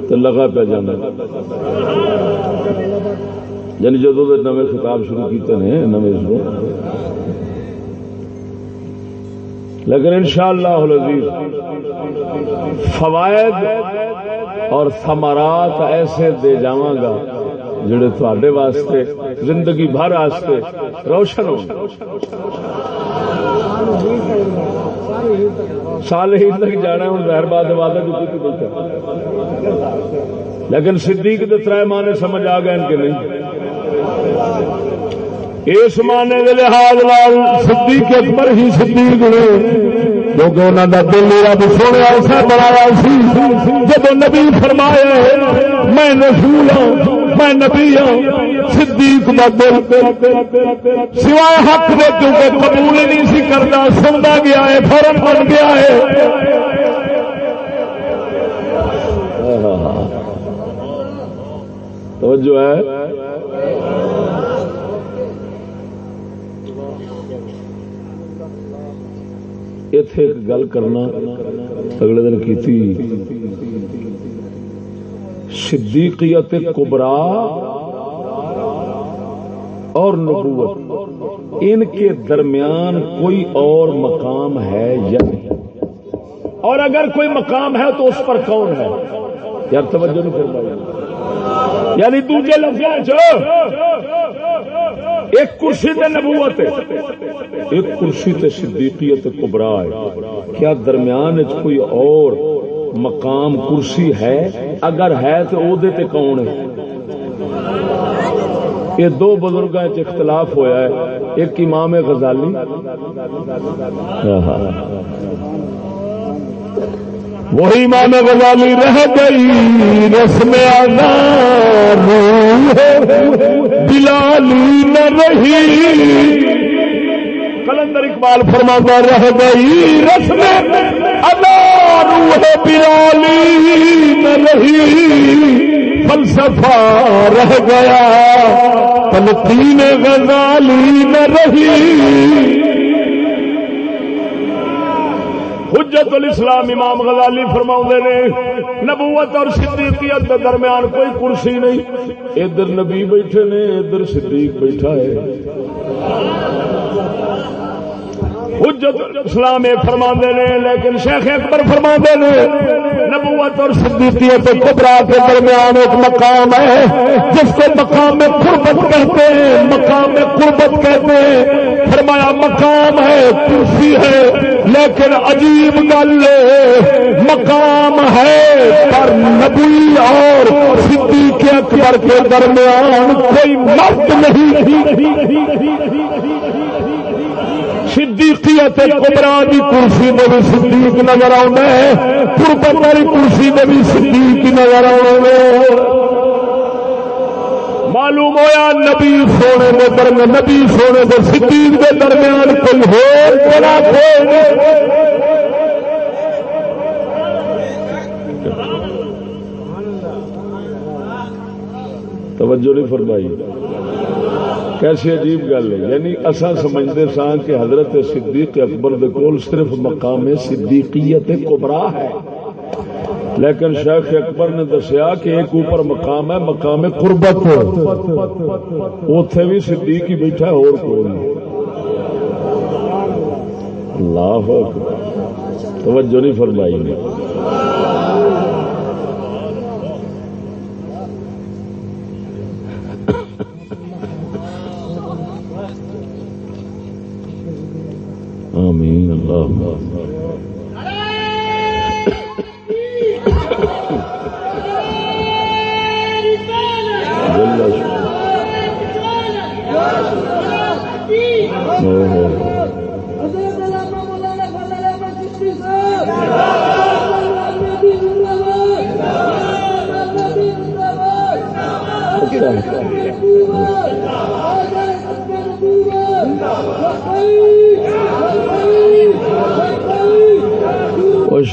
تو لگا پہ جانا یعنی جدو نئے خطاب شروع کیتے ہیں نئے لیکن انشاءاللہ العزیز فوائد اور ثمرات ایسے دے جاواں گا جڑے تھوڑے واسطے، زندگی بھر واسطے روشن ہو سال ہی تک جانا ہوں، ظاہر بات وعدہ لیکن صدیق کے تر مانے سمجھ آ گئے ان کے نہیں؟ اس مانے کے لحاظ لال صدیق اکبر ہی صدیق نے کیونکہ انہوں کا دل رب سونے ایسا بنایا سی۔ جب نبی فرمایا میں رسول ہوں میں نبی ہوں صدیق کا دل سوائے حق دے کیونکہ قبول نہیں سی کرتا سنتا گیا ہے فورن بن گیا ہے۔ توجہ ہے۔ اتے ایک گل کرنا اگلے دن کی صدیقیت کبرا اور نبوت۔ ان کے درمیان کوئی اور مقام ہے یا نہیں؟ اور اگر کوئی مقام ہے تو اس پر کون ہے؟ یار توجہ نہیں کر پائی یعنی دوسرے لفظ ایک کرسی تے نبوت ایک کرسی تے صدیقیت کبرا ہے۔ کیا درمیان کوئی اور مقام کرسی ہے؟ اگر ہے تو او دے تے کون ہے؟ یہ دو بزرگ اختلاف ہویا ہے۔ ایک امام غزالی۔ وہی امام غزالی رہ گئی رسم بلالی نہ رہی۔ کلندر اقبال فرما رہ گئی رسم روح بلالی نہ رہی۔ فلسفہ رہ گیا۔ پلتین غزالی نہ رہی۔ حجت الاسلام امام غزالی فرما نے، نبوت اور صدیقیت کے درمیان کوئی کرسی نہیں۔ ادھر نبی بیٹھے نے، ادھر صدیق بیٹھا ہے۔ حجت اسلام فرما نے، لیکن شیخ اکبر فرما نے، نبوت اور صدیقیت کبرا کے درمیان ایک مقام ہے، جس کو مقام میں قربت کہتے ہیں، مقام میں قربت کہتے ہیں۔ فرمایا، مقام ہے، کرسی ہے، لیکن عجیب گل مقام ہے پر نبی اور صدیق اکبر کے درمیان کوئی مرد نہیں۔ صدیقیت کبرا کی کرسی میں بھی صدیق نظر آنا ہے قربت والی کرسی میں بھی صدیق نظر آنا معلوم ہوا نبی سونے کے درمیان، نبی سونے کے صدیق کے درمیان کوئی ہو بڑا توجہ نہیں فرمائی۔ کیسی عجیب گل ہے۔ یعنی اصا سمجھتے سا کہ حضرت صدیق اکبر کول صرف مقام صدیقیت کبرا ہے۔ لیکن شیخ اکبر نے دسیا کہ ایک اوپر مقام ہے، مقام قربت۔ اتے بھی صدیق ہی بیٹھا ہے، اور کوئی نہیں۔ اللہ توجہ نہیں فرمائی۔ آمین اللہ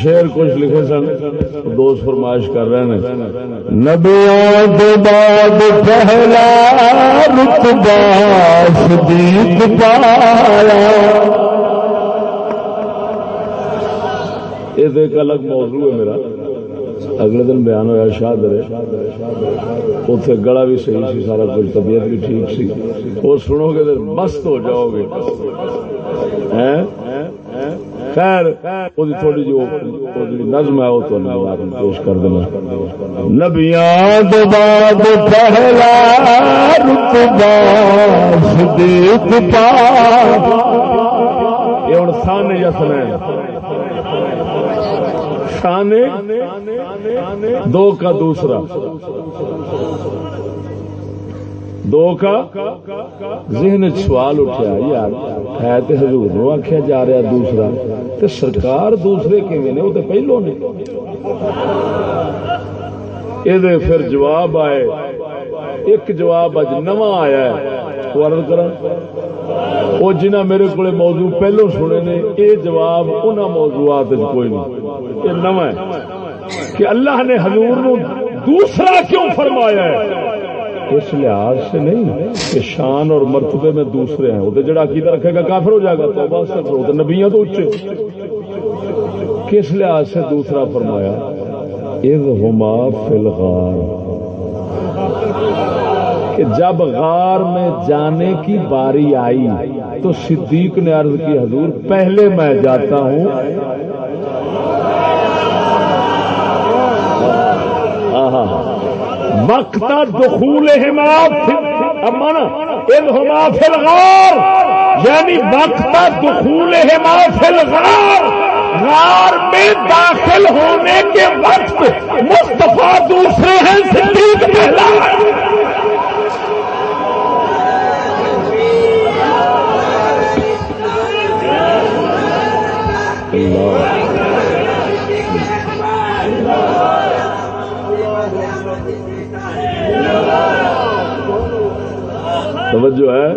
شیر کچھ لکھے سن دوست فرمائش کر رہے ہیں نبیوں کے بعد پہلا رتبہ صدیق پایا۔ یہ ایک الگ موضوع ہے میرا۔ اگلے دن بیان ہوا شاہ اتنے گلا بھی صحیح سی سارا کچھ طبیعت بھی ٹھیک سی۔ وہ سنو گے تو مست ہو جاؤ گے۔ خیر جی تھوڑی جی نظم ہے وہ تو پیش کر دینا۔ نبیاں بعد پہلا رتبہ صدیق پا یہ ہوں سان یسن ہے شان؟ دو کا دوسرا۔ دو کا ذہن سوال اٹھا یار، ہے تو حضور نو آخیا جا رہا دوسرا تو سرکار دوسرے کیون نے؟ وہ تو پہلو نے۔ یہ پھر جواب آئے، ایک جواب اج نواں آیا ہے۔ ورد کر وہ جنہ میرے کو موضوع پہلو سنے نے یہ جواب ان موضوعات کوئی نہیں۔ یہ نواں کہ اللہ نے حضور نو دوسرا کیوں فرمایا ہے؟ اس لحاظ سے نہیں کہ شان اور مرتبے میں دوسرے ہیں۔ وہ جڑا عقیدہ رکھے گا کافر ہو جائے گا تو بس تو نبیاں تو اچھے کس لحاظ سے دوسرا فرمایا؟ اذ ہما فی کہ جب غار میں جانے کی باری آئی تو صدیق نے عرض کی، حضور پہلے میں جاتا ہوں۔ وقت دخول امانا ہما فل غار یعنی وقت دخول ہما فل غار غار میں داخل ہونے کے وقت مصطفیٰ دوسرے ہیں، صدیق پہلا۔ اللہ۔ توجہ ہے؟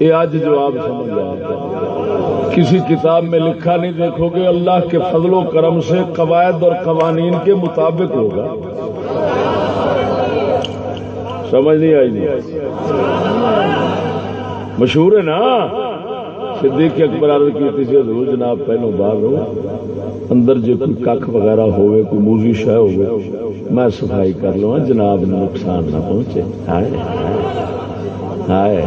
یہ آج جواب سمجھ رہا کسی کتاب میں لکھا نہیں دیکھو گے، اللہ کے فضل و کرم سے قواعد اور قوانین کے مطابق ہوگا۔ سمجھ نہیں آئی نہیں مشہور ہے نا؟ صدیق اکبر عرض کی تھی ضرور جناب پہلو باہر ہو اندر جی کوئی کھ وغیرہ ہوئے کوئی موزی شہ ہوئے میں صفائی کر لوں جناب نے نقصان نہ پہنچے۔ ہائے ہائے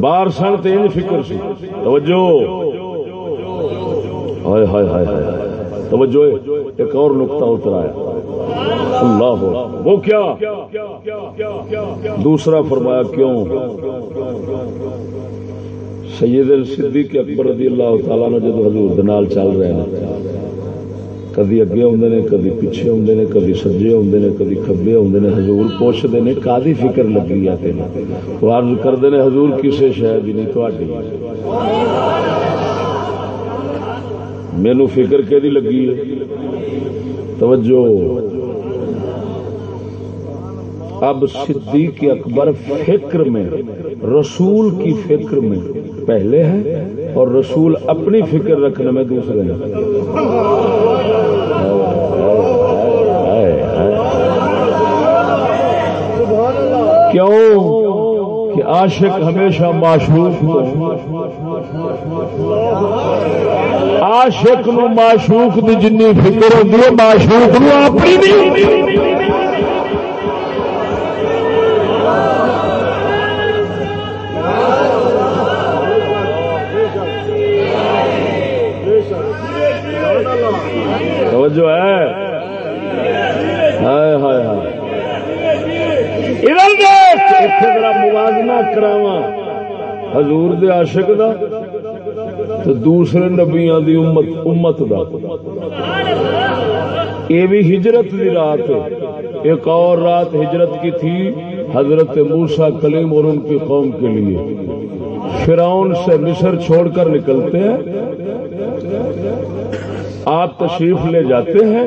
باہر سن تو فکر سی۔ توجہ۔ ہائے ہائے ہائے ہائے۔ توجہ ایک اور نقطہ اتر آیا۔ اللہ وہ کیا؟ دوسرا فرمایا، کیوں؟ سید الصدیق اکبر رضی اللہ تعالیٰ نے جب حضور دنال چل رہے ہیں، کدی اگے آدھے نے، کدی پیچھے آدھے نے، کدی سجے آدھے نے، کدی کبے آدھے نے، حضور پوچھتے ہیں کا فکر لگی ہے تین وہ عرض کرتے ہیں حضور کسی شاید ہی نہیں تھی مینو فکر کہ لگی؟ ہے توجہ۔ اب صدیق اکبر فکر میں، رسول کی فکر میں پہلے ہے اور رسول اپنی فکر رکھنے میں دوسرے ہیں۔ کیوں؟ کہ عاشق ہمیشہ معشوق عاشق نو معشوق دی جنی فکر ہوتی ہے، معشوق نو اپنی نہیں جو ہے موازنہ کراوا حضور دے عاشق دا تو دوسرے نبیا دی امت امت دا۔ یہ بھی ہجرت دی رات ایک اور رات ہجرت کی تھی حضرت موسا کلیم اور ان کی قوم کے لیے۔ فرعون سے مصر چھوڑ کر نکلتے ہیں۔ آپ تشریف لے جاتے ہیں۔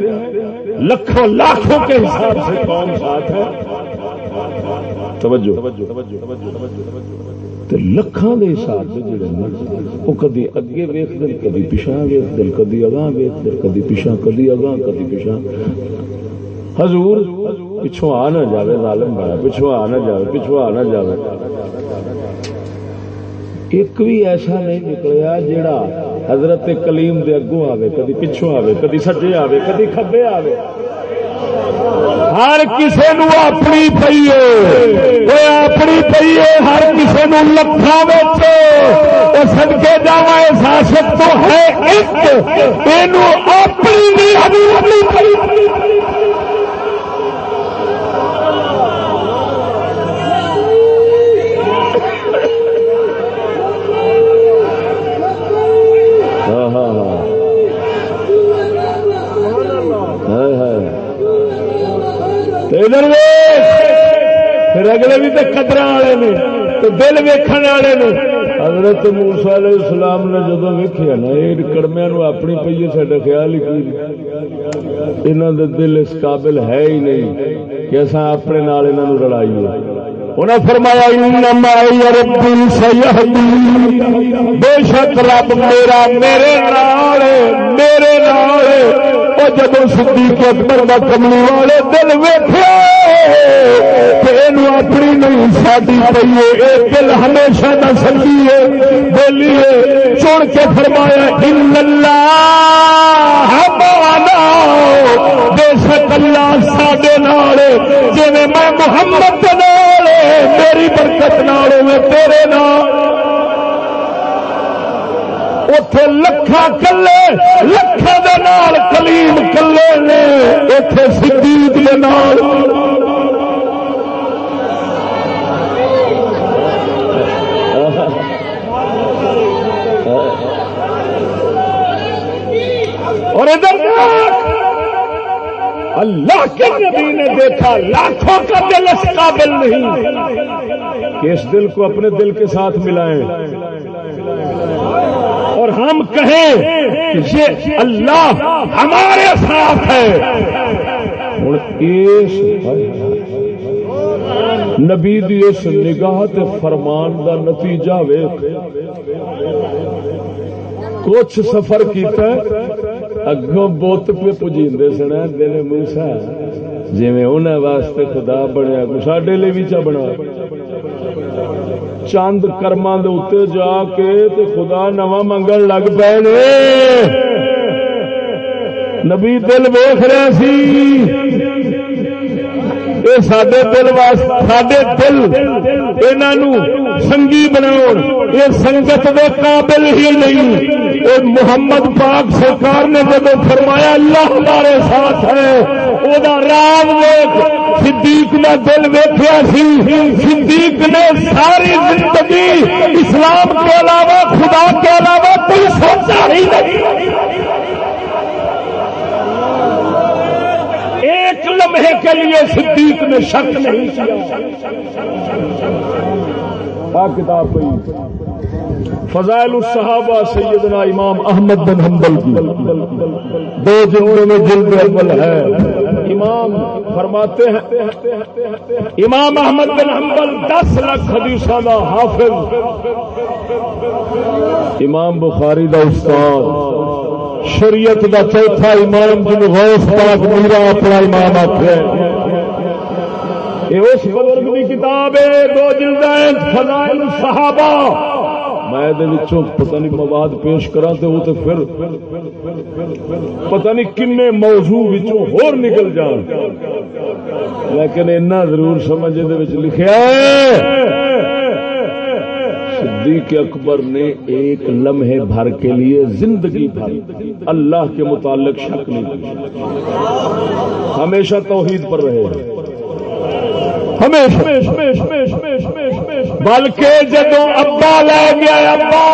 لکھوں، لاکھوں کے حساب سے کون ساتھ ہے۔ توجہ۔ لکھان کے حساب سے جڑے وہ کدی اگے ویخ دن کدی پچھا ویخ دن کدی اگاں ویخ دن کدی پچھا کدی اگاں، کدی پچھا حضور پچھو آ نہ جائے ظالم بڑا پچھو آ نہ جائے پچھو آ نہ جائے ایک بھی ایسا نہیں نکلیا جڑا حضرت کلیم دے اگوں آوے، کدی پچھوں آوے، کدی سجے آوے، کدی کبے آوے۔ ہر کسی نو اپنی ہے۔ اپنی پیے ہر کسی نو لکھا بچے سدکے جا ساسک تو ہے ایک۔ اپنی ادھر پھر اگلے بھی تو قدر والے نے تو دل ویکن والے نے۔ حضرت موسا علیہ السلام نے جدو ویکیا نا یہ کڑمیا نو اپنی پیے سڈا خیال ہی کوئی انہوں دے دل اس قابل ہے ہی نہیں کہ اصا اپنے نال انہوں لڑائیے انہیں فرمایا، انما بے شک رب میرا میرے نال میرے نال۔ جب صدیق اکبر کا کملی والے دل ویٹے اپنی نہیں ساری پیے یہ دل ہمیشہ نہ سکیے بولیے چن کے فرمایا اللہ بے شک اللہ سڈے نال جی میں محمد نال میری برکت نال تیرے نال اتے لکھا کلے لکھا نال کلیم کلے نے اتے صدیق دے نال اور ادھر اللہ کے نبی نے دیکھا لاکھوں کا دل اس قابل نہیں کہ اس دل کو اپنے دل کے ساتھ ملائیں اور ہم کہیں یہ اللہ ہمارے ساتھ ہے۔ نبی اس نگاہ فرمان دا نتیجہ ویخ کچھ سفر کیتا اگوں بت پہ پجیندے سنا دل موسا جی انہیں واسطے خدا بنیا سڈے لیے بھی چا بنا۔ چند کرما جا کے تے خدا نواں منگل لگ پے نبی دل ویخ رہا سی۔ یہ سڈے دل سڈے دل انہوں سنگی بناؤ یہ سنگت دے قابل ہی نہیں۔ محمد پاک سرکار نے جب فرمایا، اللہ ہمارے ساتھ ہے۔ وہ رام ویک صدیق نے دل ویخیا سی۔ صدیق نے ساری زندگی اسلام کے علاوہ، خدا کے علاوہ کوئی سوچا ہی نہیں۔ ایک لمحے کے لیے صدیق نے شک نہیں کیا۔ کتاب فضائل الصحابہ سیدنا امام احمد بن حنبل کی۔ دو جلدوں میں جلد اول ہے۔ امام فرماتے ہیں، امام احمد بن حنبل دس لاکھ حدیثہ دا حافظ۔ امام بخاری دا استاد۔ شریعت دا چوتھا امام جن غوث پاک میرا اپنا امام آخر اس بزرگ کی کتاب ہے، دو جلد فضائل صحابہ۔ میں پتہ نہیں مواد پیش کرا تو وہ تو پھر پتہ نہیں کن موضوع ہور نکل جان۔ لیکن اتنا ضرور سمجھ لکھا صدیق اکبر نے ایک لمحے بھر کے لیے زندگی بھر اللہ کے متعلق شک نہیں ہمیشہ توحید پر رہے۔ ہمیشہ۔ بلکہ جدو ابا لے گیا ابا!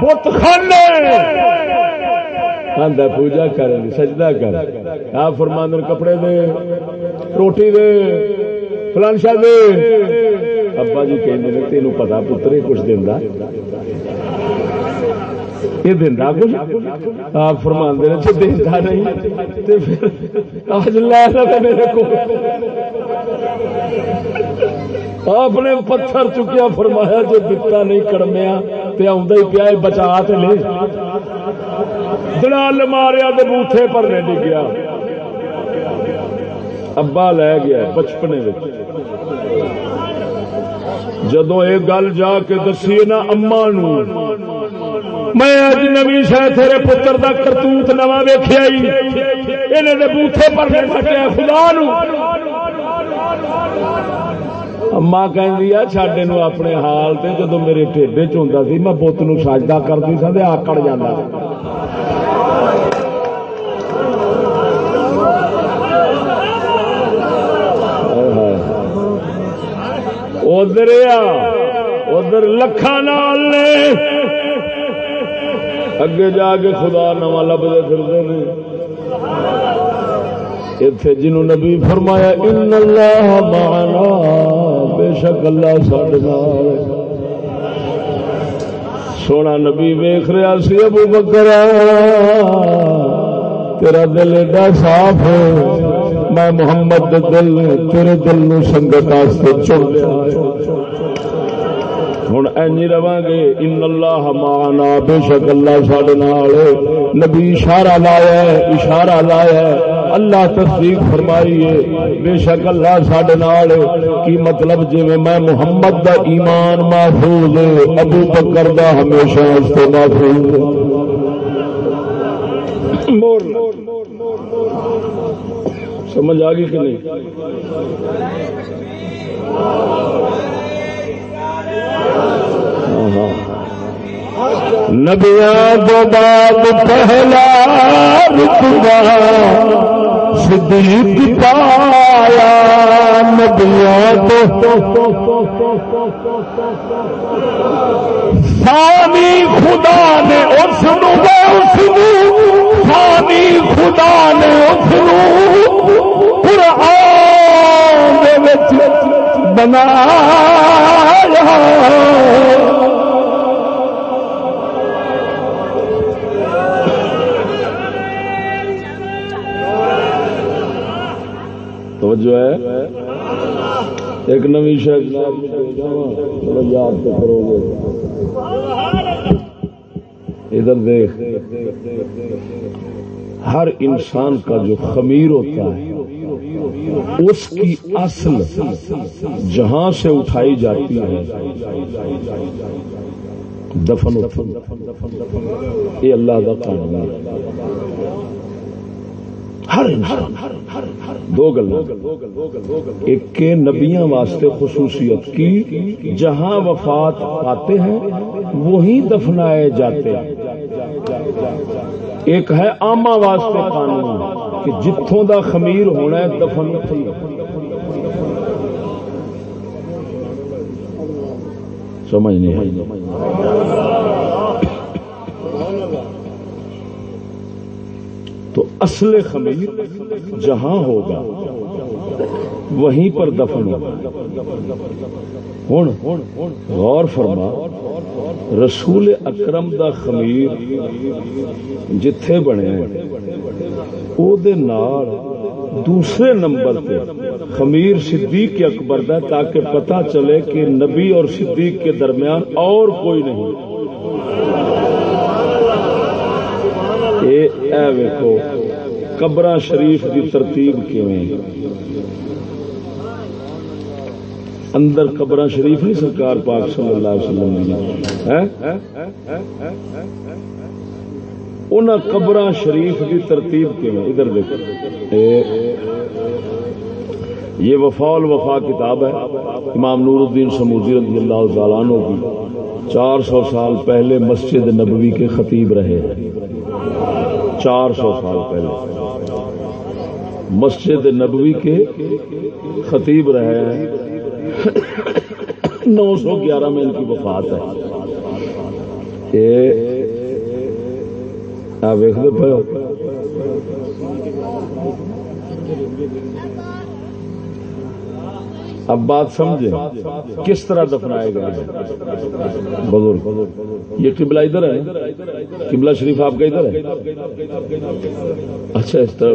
بت خانے! خاندہ پوجا کر، سجدہ کر۔ آپ فرمان کپڑے دے، روٹی دے، فلان شاہ دے۔ ابا جی کہ تین پتا پتر کچھ دینا یہ دینا کچھ؟ آپ فرما جی دینا نہیں آج لا میرے کو۔ آپ نے پتھر چکیا، فرمایا جو دتا نہیں کڑمیا، تے آدھا ہی پیا بچا تے لے۔ دڑال ماریا تو بوٹے پر نہیں ڈگیا۔ ابا لے گیا بچپنے جدو یہ گل جا کے دسی نا اما نو میں اج نوی شہ تیرے پتر دا کرتوت نواں ویخیا بوٹے پر سٹیا خدا نو اما کہ نو اپنے حال تے جدو میرے ٹھیڈے چ سی میں بت نو سجدہ کرتی سا آکڑ جانا ادھر ادھر لکھا نال اگے جا کے خدا نوا لبتے پھرتے ہیں اتے جنو نبی فرمایا ان اللہ معنا بے شک اللہ سڈ سونا نبی ویخ رہا سی ابو بکر۔ تیرا دل ایڈا صاف ہے۔ میں محمد دل تیرے دل نو سنگت واسطے چن لیا۔ ہوں این رہا گے۔ ان اللہ مانا بے شک اللہ سڈے نبی اشارہ لایا اشارہ لایا اللہ تصدیق فرمائی ہے بے شک اللہ سڈے کی مطلب جی میں محمد دا ایمان محفوظ ابو بکر دا ہمیشہ اس کو محفوظ سمجھ آ گئی کہ نہیں؟ ہاں، ہاں۔ نبیا تو بعد پہلا رتبا صدیق پایا نبیا تو سانی خدا نے اس سانی خدا نے اس بنا تو جو ہے، ایک نوی شاید یاد تو کرو گے۔ ادھر دیکھ، ہر انسان کا جو خمیر ہوتا ہے، اس کی اصل جہاں سے اٹھائی جاتی ہے، دفن یہ اللہ کا قانون ہر انسان۔ دو گل ایک نبیاں واسطے خصوصیت کی، جہاں وفات پاتے ہیں وہی دفنائے جاتے ہیں۔ ایک ہے آما واسطے قانون، کہ جتوں دا خمیر ہونا ہے، دفن سمجھ نہیں تو اصل خمیر جہاں ہوگا، وہیں پر دفن ہوگا۔ ہوں غور فرما، رسول اکرم دا خمیر جتھے بنے، او دے نال دوسرے نمبر پہ خمیر صدیق کے اکبر دا، تاکہ پتا چلے کہ نبی اور صدیق کے درمیان اور کوئی نہیں۔ ویکو قبر شریف کی ترتیب اندر قبر شریف نہیں، سرکار پاک صلی اللہ علیہ وسلم ان قبر شریف کی ترتیب ادھر دیکھو۔ یہ وفا الوفا کتاب ہے، امام نور الدین سموزی رضی اللہ تعالیٰ کی۔ چار سو سال پہلے مسجد نبوی کے خطیب رہے ہیں۔ چار سو سال پہلے۔ مسجد نبوی کے خطیب رہے ہیں۔ نو سو گیارہ میں ان کی وفات ہے۔ ویخ پہ اب بات سمجھے کس طرح دفنائے گئے بزرگ، یہ قبلہ ادھر ہے؟ قبلہ شریف آپ کا ادھر ہے؟ اچھا اس طرح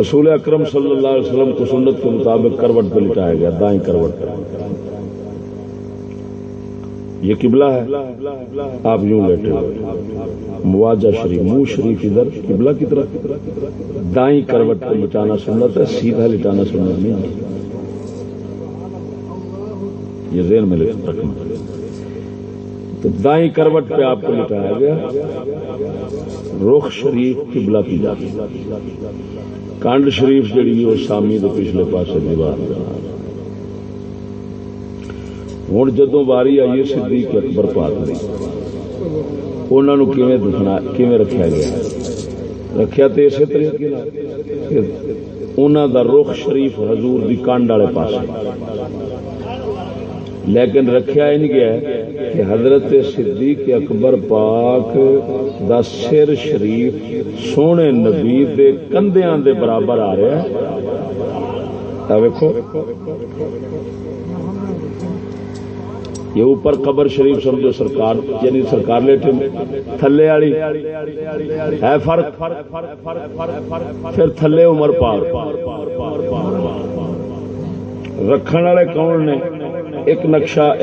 رسول اکرم صلی اللہ علیہ وسلم کو سنت کے مطابق کروٹ پہ لٹایا گیا، دائیں کروٹ پہ۔ یہ قبلہ ہے؟ آپ یوں لیٹے مواجہ شریف، منہ شریف ادھر، قبلہ کی طرف۔ دائیں کروٹ پہ لٹانا سنت ہے، سیدھا لٹانا سنت نہیں یہ ذہن میں رکھنا۔ تو دائیں کروٹ پہ آپ کو لٹایا گیا۔ رخ شریف قبلہ کی جاتی۔ کانڈ شریف جڑی وہ سامی تو پچھلے پاس دیوار ہوں جدو باری آئی صدیق اکبر پاک انہوں رکھا گیا؟ رکھا تو اسی طریقے انہوں دا رخ شریف حضور دی کانڈ والے پاس لیکن رکھیا ہی نہیں گیا کہ حضرت صدیق اکبر پاک دا سر شریف سونے نبی دے کندیاں دے برابر آ رہا ہے۔ ویکو یہ اوپر قبر شریف سمجھو سرکار یعنی سرکار لیٹے تھلے والی۔ ہے فرق، پھر تھلے عمر پار رکھنے والے کون نے؟ ایک نقشہ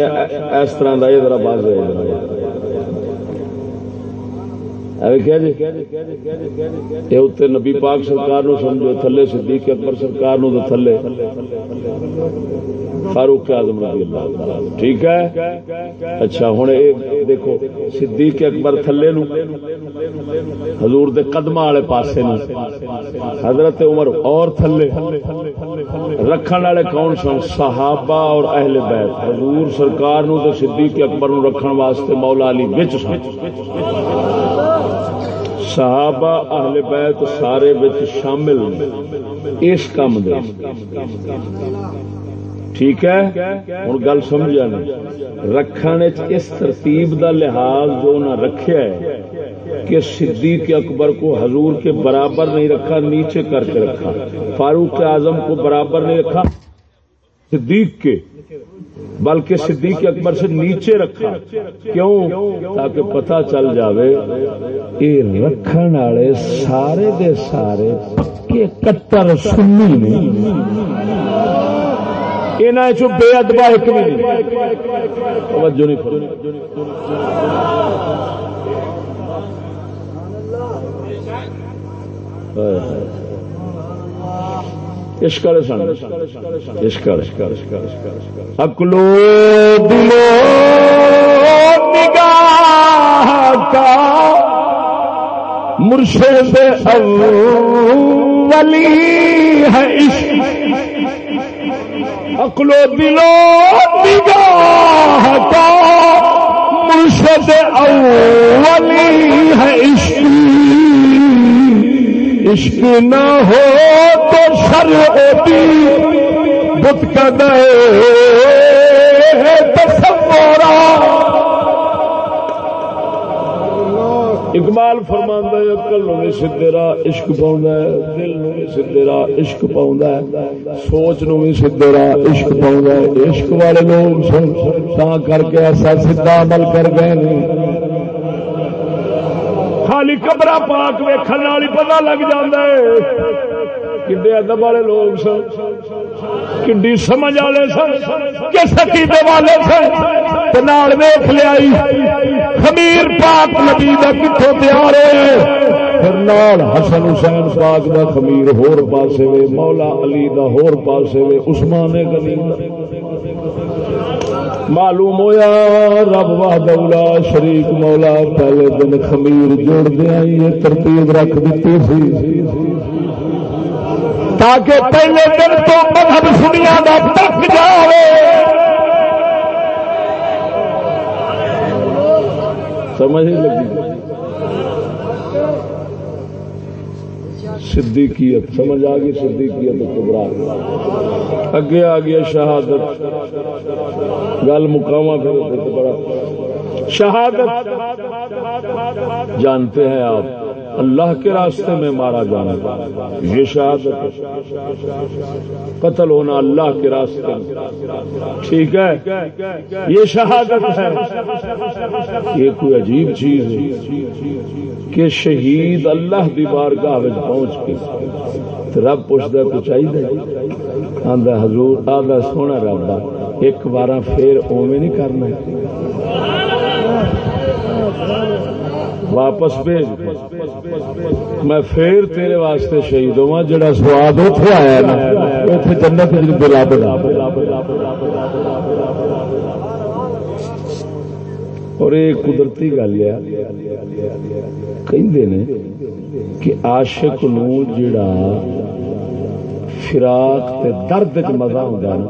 اس طرح کا یہ ذرا باز ہے اتنے نبی پاک سرکار نو سمجھو، تھلے صدیق اکبر سرکار نو تھلے۔ فاروق اعظم رضی اللہ ٹھیک ہے؟ اچھا ہوں دیکھو، صدیق اکبر تھلے نو۔ حضور دے قدم والے پاسے نو حضرت عمر اور تھلے۔ رکھن والے کون سن؟ صحابہ اور اہل بیت۔ حضور سرکار نو تے صدیق اکبر نو رکھن واسطے مولا علی وچ سن۔ صحابہ، اہل بیت سارے بچ شامل اس کام دے۔ ٹھیک ہے؟ ہوں گل سمجھا نہیں رکھنے اس ترتیب دا لحاظ جو نہ رکھیا ہے کہ صدیق اکبر کو حضور کے برابر نہیں رکھا، نیچے کر کے رکھا۔ فاروق اعظم کو برابر نہیں رکھا، صدیق کے۔ بلکہ صدیق اکبر سے نیچے رکھا۔ کیوں؟ تاکہ پتا چل جاوے یہ رکھن والے سارے دے سارے پکے کٹر سنی نہیں بے ادبا ایک بھی نہیں۔ اشکال سن۔ اشکال اکلو دلو نگاہ کا مرشد اولی ہے عقل و دلو نگاہ کا مرشد اولی ہے عشق۔ عشق نہ ہو تو شر ہوتی۔ بت کا دے تصورا۔ اقبال فرماندہ ہے عقل نو سیدھے راہ عشق پاوندا ہے، دل نو سیدھے راہ عشق پاوندا ہے، سوچ نو بھی سیدھے راہ عشق پاوندا ہے۔ عشق والے لوگ سن تا کر کے ایسا سیدھا عمل کر گئے نے خالی قبرہ پاک ویکھن والی پتہ لگ جاندا ہے۔ کڈے ادب والے لوگ سن کڈی سمجھ والے سن، کس عقیدے والے سن؟ نال ویخ لیا خمیر پاک نبی کا کتوں تیار پھر نال حسن حسین پاک دا خمیر ہور پاسے وے، مولا علی دا ہور پاسے وے، عثمان غنی معلوم ہویا، رب واہدولا شریک مولا پہلے دن خمیر جوڑ دیا یہ ترتیب رکھ دیتی سی۔ تاکہ پہلے دن تو مذہب سنیا کا تک جائے سمجھ لگی۔ صدیقیت سمجھ آ گئی صدیقیت کبرا اگے آ گیا شہادت۔ گل مقام پھر بڑا۔ شہادت، جانتے ہیں آپ۔ اللہ کے راستے میں مارا جانا۔ یہ شہادت قتل ہونا اللہ کے راستے میں۔ ٹھیک ہے؟ یہ شہادت ہے۔ یہ کوئی عجیب چیز ہے کہ شہید اللہ کی بارگاہ پہنچ کے رب پوچھتا کچھ چاہیے آدھا حضور آدھا سونا رب ایک بار پھر اوے نہیں کرنا۔ واپس بھیج میں پھر تیرے واسطے شہید ہوا، جڑا سواد اتنے آیا نا اتنے جنت بلا بلا اور یہ قدرتی گل ہے کہ عاشق نو جڑا فراق تے درد چ مزہ ہوتا نا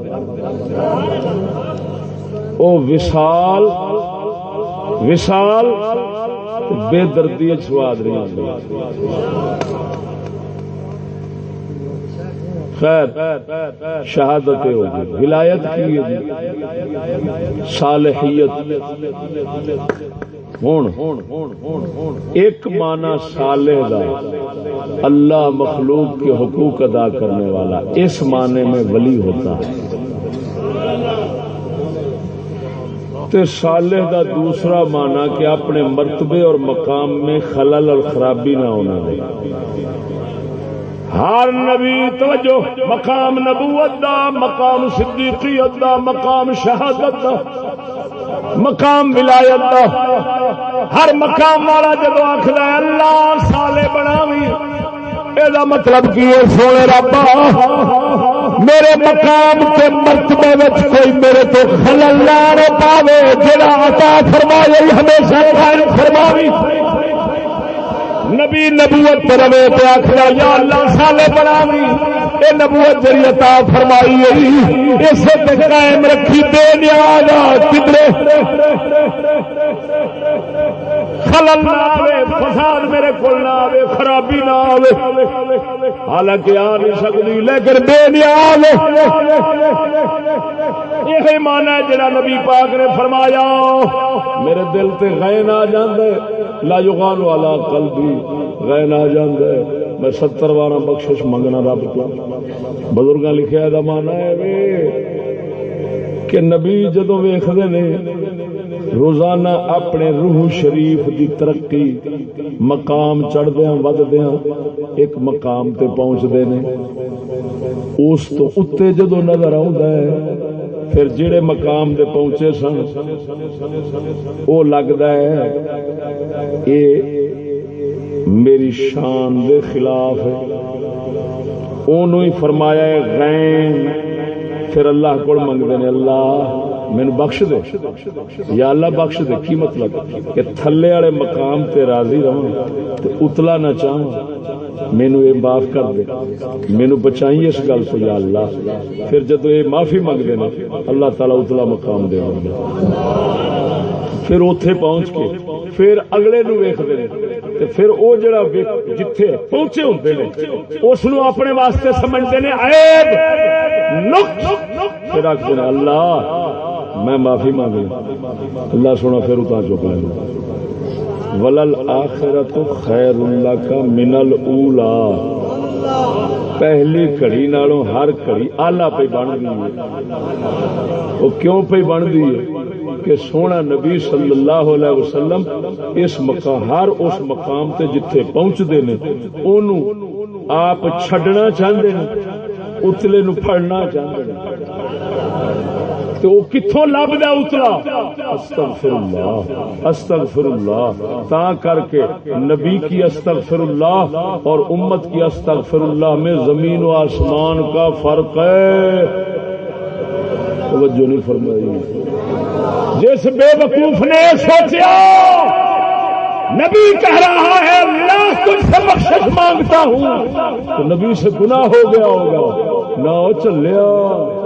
وہ وسال وسال بے دردی سواد نہیں خیر، شہادت ہوگی ولایت کی جی؟ صالحیت۔ ایک مانا صالح دا اللہ مخلوق کے حقوق ادا کرنے والا، اس معنی میں ولی ہوتا۔ ہے تے صالح دا دوسرا معنی کہ اپنے مرتبے اور مقام میں خلل اور خرابی نہ ہونا دے۔ ہر نبی توجہ، مقام نبوت دا، مقام صدیقیت دا، مقام شہادت دا، مقام ولایت دا۔ ہر مقام والا جب آخر اللہ سالے بناوی۔ یہ مطلب کی ہے؟ سونے رابا میرے مقام کے مرتبے کوئی میرے تو خلل نہ پاوے، جڑا عطا فرمائے ہمیشہ قائم فرماوی نبی نبوت روے پہ آخر یا اللہ سالے بناوی اے نبوت جی عطا فرمائی گئی اسے قائم رکھی، بے نیاز کدرے۔ خلل نہ آئے فساد میرے کو نہ آئے خرابی نہ آئے حالانکہ آ نہیں سکتی، لیکن بے نیاز۔ یہ مانا جڑا نبی پاک نے فرمایا۔ میرے دل تے غین آ جاندے۔ لا یغان والا قلبی، غین آ جاندے۔ میں ستر بارہ بخشش منگنا رب کو بزرگ لکھا دا مانا ہے کہ نبی جدو ویختے نے روزانہ اپنے روح شریف دی ترقی، مقام چڑھدیا وددیا ایک مقام تے پہنچتے نے۔ اس تو اتنے جدو نظر ہے، پھر جڑے مقام دے پہنچے سن وہ لگتا ہے یہ میری شان دے خلاف ہے۔ انہوں ہی فرمایا ہے، غین۔ پھر اللہ کو منگتے ہیں اللہ مینو بخش دے، یا اللہ بخش دے، کی مطلب؟ کہ تھلے والے مقام تے راضی رہا اتلا نہ چاہوں مینو یہ معاف کر دے۔ مینو بچائی اس گل تو یا اللہ۔ پھر جدو یہ معافی منگتے ہیں اللہ تعالی اتلا مقام دے پھر اتے پہنچ کے، پھر اگلے نو ویختے پھر وہ جڑا جتھے پہنچے ہوں اس نو اپنے واسطے سمجھدے نے سمجھتے ہیں پھر آخر اللہ میں معافی مانگ اللہ سونا پھر اتنا چک لینا ولل آخرت خیر اللہ کا منل اولا پہلی کڑی نالوں ہر کڑی آلہ پہ بن گئی وہ کیوں پہ بن گئی کہ سونا نبی صلی اللہ علیہ وسلم اس مقام، ہر اس مقام تے جتھے پہنچتے ہیں انہوں آپ چھڈنا چاہتے ہیں اتلے نو پڑنا چاہتے ہیں تو وہ کتوں لبدا اتلا استغفر اللہ استغفر اللہ تا کر کے نبی کی استغفر اللہ اور امت کی استغفر اللہ میں زمین و آسمان کا فرق ہے۔ توجہ نہیں فرمائی۔ جس بے وقوف نے سوچا نبی کہہ رہا ہے اللہ تجھ سے بخشش مانگتا ہوں۔ تو نبی سے گناہ ہو گیا ہوگا۔ نہ چلیا۔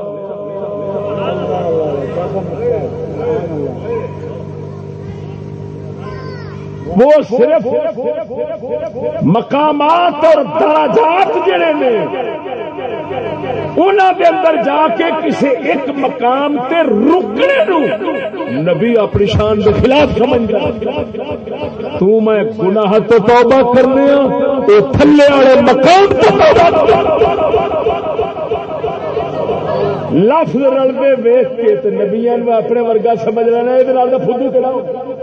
وہ صرف مقامات اور درجات جڑے نے انہوں دے اندر جا کے کسی ایک مقام تے رکنے نو نبی اپنی شان کے خلاف سمجھتا تو میں گناہ تو توبہ کرنے ہاں تو تھلے والے مقام تو توبہ لفظ رلتے ویخ کے نبیا اپنے ورگا سمجھ لینا یہ فدو کہڑا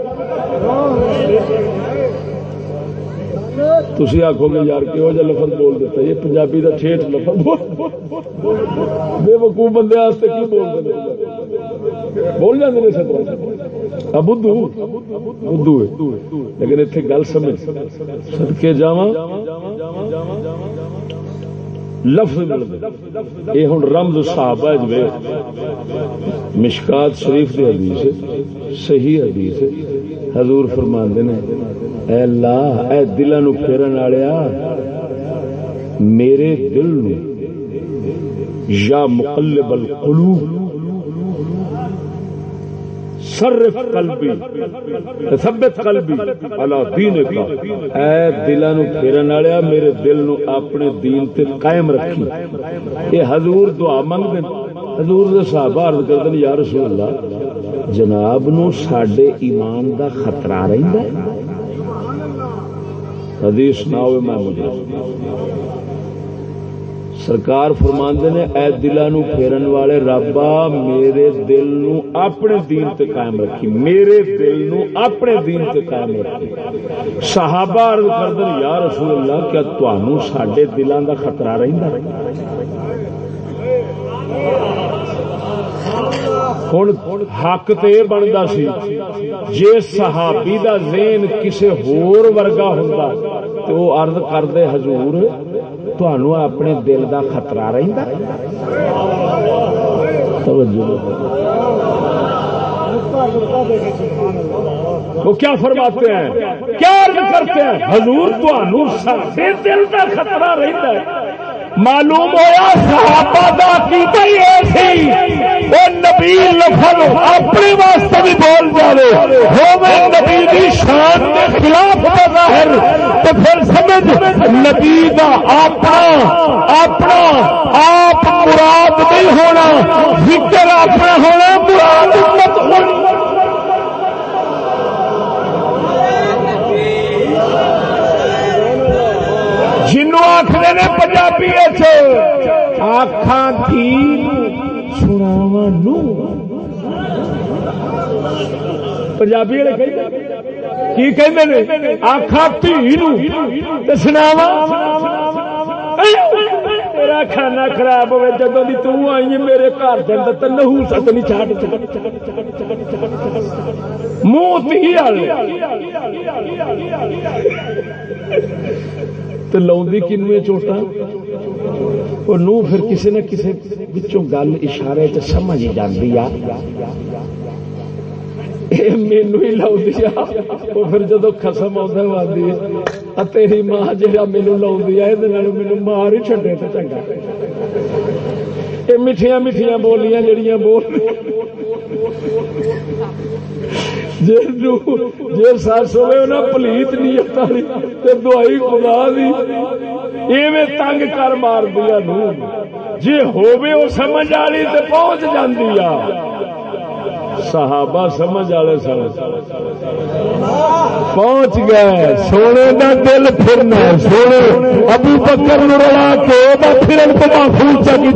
تھی آخو گے یار کہ جا لفظ بول دیتا یہ پنجابی کا ٹھیٹ لفظ بے وقوف بندے کی بول دیں بول جاتے سر بدھو بدھو لیکن اتنے گل سمجھ سدکے جا لفظ ملتے یہ ہوں رمز صاحب مشکات شریف کی حدیث صحیح حدیث حضور فرماندے نے، اے اللہ، اے دلوں نو پھیرن والیا میرے دل نو یا مقلب القلوب صرف قلبی ثبت قلبی۔ علی دین کا۔ اے دلاں نو پھیرن والیا میرے دل نو اپنے دین تے قائم رکھی۔ اے حضور دعا منگدے حضور دے صحابہ عرض کردے یا رسول اللہ، جناب نو ساڈے ایمان دا خطرہ رہندا ہے۔ حدیث نہ ہوئے، میں مجھے سرکار فرماندے نے، اے دلوں نو پھیرن والے ربا میرے دل نو اپنے دین تے قائم رکھی، میرے دل نو اپنے دین تے قائم رکھی. صحابہ عرض کردن، یا رسول اللہ کیا تانوں ساڈے دلاں دا خطرہ رہندا ہوں حق تو یہ بنتا سی جی صحابی دا ذہن کسے ہور ورگا ہوتا تو وہ عرض کردے حضور تنوع اپنے دل دا خطرہ رہتا وہ کیا فرماتے ہیں کیا کرتے ہیں حضور تو دل کا خطرہ رہتا ہے معلوم ہوا صحابہ دا عقیدہ ہی ایسی وہ نبی لفظ اپنے واسطے بھی بول جائے ہوے نبی دی شان کے خلاف ظاہر، تو پھر سمجھ، نبی دا اپنا اپنا آپ مراد نہیں ہونا، ذکر اپنا ہونا مراد امت ہونی۔ جنو آخر نے پنجابی آخان تھی کی سناوا پنجابی کی کہ آخا تھی سناوا میرا کھانا خراب ہوئے جدو بھی تئی میرے گھر کے اندر تو نہو ست نہیں چاٹ منہ تھی کنویں چوٹا وہ نو پھر کسی نہ کسی بچوں گل اشارے چ سمجھ ہی جاتی آ۔ مینو ہی لاؤ وہ پھر جدو خسم آدھی تیری ماں جہاں مینو لاؤ مینو مار ہی چڈے تو چنگا۔ یہ میٹھیا میٹھیا بولیاں جڑیاں بول۔ جی سس ہوئے نہ پلیت نیت والی دوائی خدا دی۔ ایویں تنگ کر مار دیا نو جی ہوے وہ سمجھ والی تو پہنچ جاندی آ۔ صحابہ سمجھ والے سن۔ پہنچ گئے۔ سونے کا دل پھرنا سونے، ابو بکر رلا کے پھرن کو محفوظ چکی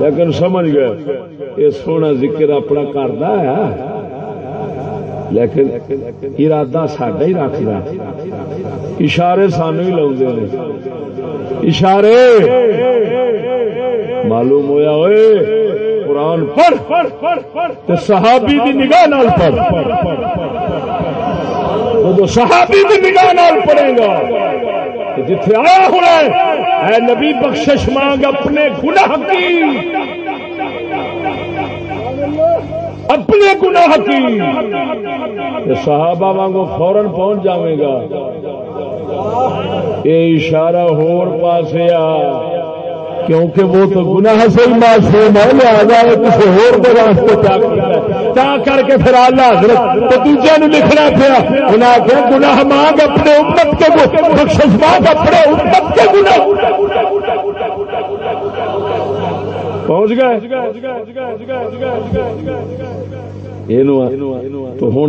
لیکن سمجھ گئے، یہ سونا ذکر اپنا کرتا ہے۔ لیکن ارادہ سڈا ہی رکھنا۔ اشارے سانو ہی لاؤ اشارے! معلوم ہویا ہوئے، قرآن پڑھ صحابی دی نگاہ نال پڑھ۔ صحابی دی نگاہ نال پڑھے گا جتھے آیا ہونا ہے۔ اے نبی بخشش مانگ اپنے گناہ کی۔ اپنے گناہ کی۔ صحابہ وانگو فورن پہنچ جاوے گا۔ یہ اشارہ ہور پاسے آ۔ کیونکہ وہ تو گناہ سے ہی معصوم ہے، لہٰذا کسی اور کے راستے تا کر کے پھر آلہ حضرت تو دوجے نے لکھنا پیا۔ انہیں آخیا گناہ مانگ اپنے امت کے بخشش مانگ اپنے امت کے گناہ پہنچ گئے؟ تو ہوں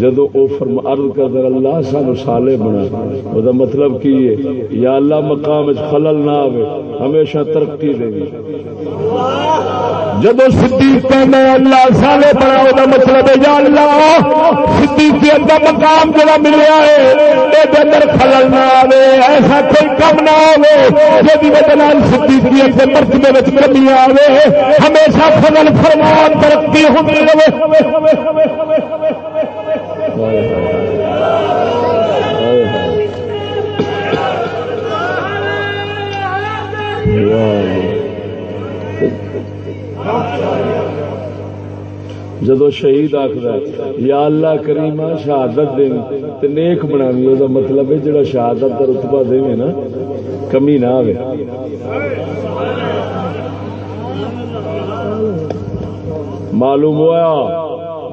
جدو ارد کر اللہ سان سالے بنا۔ وہ مطلب کی ہے؟ یا اللہ مقام خلل نہ آئے ہمیشہ ترقی دے گی۔ جب صدیق کہنا اللہ سالے بنا وہ مطلب ہے، یا اللہ صدیق کا مقام جڑا ملیا ہے یہ اندر خلل نہ آئے ایسا کوئی کم نہ آئے جی وجہ صدیقی کے مرتبے کمی آئے ہمیشہ فضل فرمان ترقی ہوتی رہے جدو شہید آخر یا اللہ کریما شہادت دیں نیک بنا وہ مطلب ہے جڑا شہادت کا رتبا دے نا، کمی نہ آئے معلوم ہوا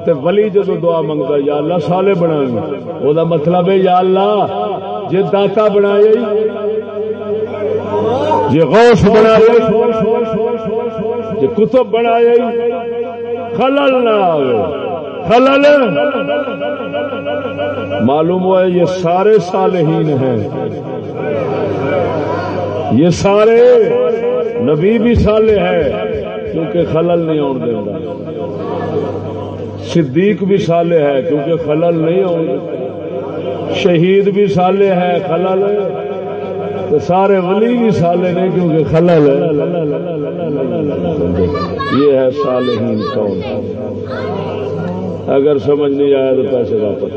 تے ولی جدو دعا منگتا یا اللہ سالے بنا وہ مطلب ہے، یا اللہ جی داتا بنا جی غوث بنا جی کتب بنا خلل نہ خلل۔ معلوم ہوا یہ سارے صالحین ہیں۔ یہ سارے نبی بھی سالے ہیں، کیونکہ خلل نہیں آن دینا۔ صدیق بھی سالے ہے، کیونکہ خلل نہیں آن شہید بھی سالے ہے، خلل تو سارے ولی بھی سالے نہیں کیونکہ خلل ہے۔ یہ ہے صالحین کون؟ اگر سمجھ نہیں آیا تو پیسے واپس۔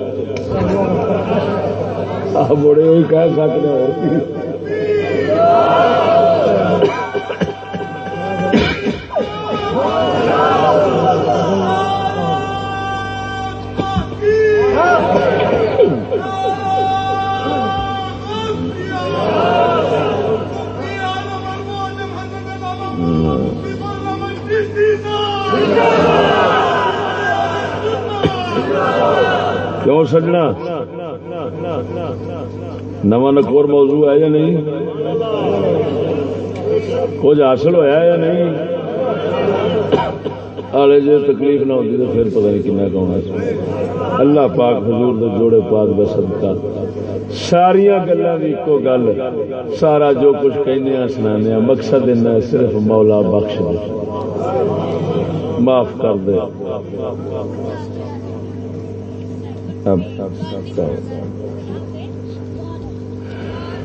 آپ بڑے ہوئی کہہ سکتے اور کیوں سجنا نواں نکور موضوع ہے یا نہیں؟ کچھ حاصل ہوا یا نہیں؟ آلے جی تکلیف نہ ہوتی تو پھر پتہ نہیں کنا کہنا اللہ پاک حضور دے جوڑے پاک دا صدقہ۔ ساریا گلوں کی ایک گل۔ سارا جو کچھ کہنے سنانے مقصد دینا صرف مولا بخش دے۔ معاف کر دے۔ اب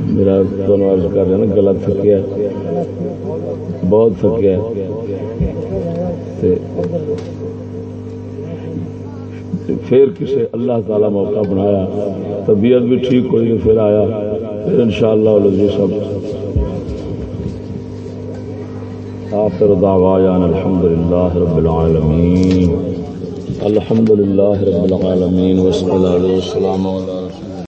میرا عرض کر رہا نا، گلا تھکیا بہت تھکیا پھر کسی اللہ تعالی موقع بنایا، طبیعت بھی ٹھیک ہوئی پھر آیا۔ پھر ان شاء اللہ سب۔ آخر دعوانا الحمد لله رب العالمين الحمد لله رب العالمين والصلاة والسلام على رسول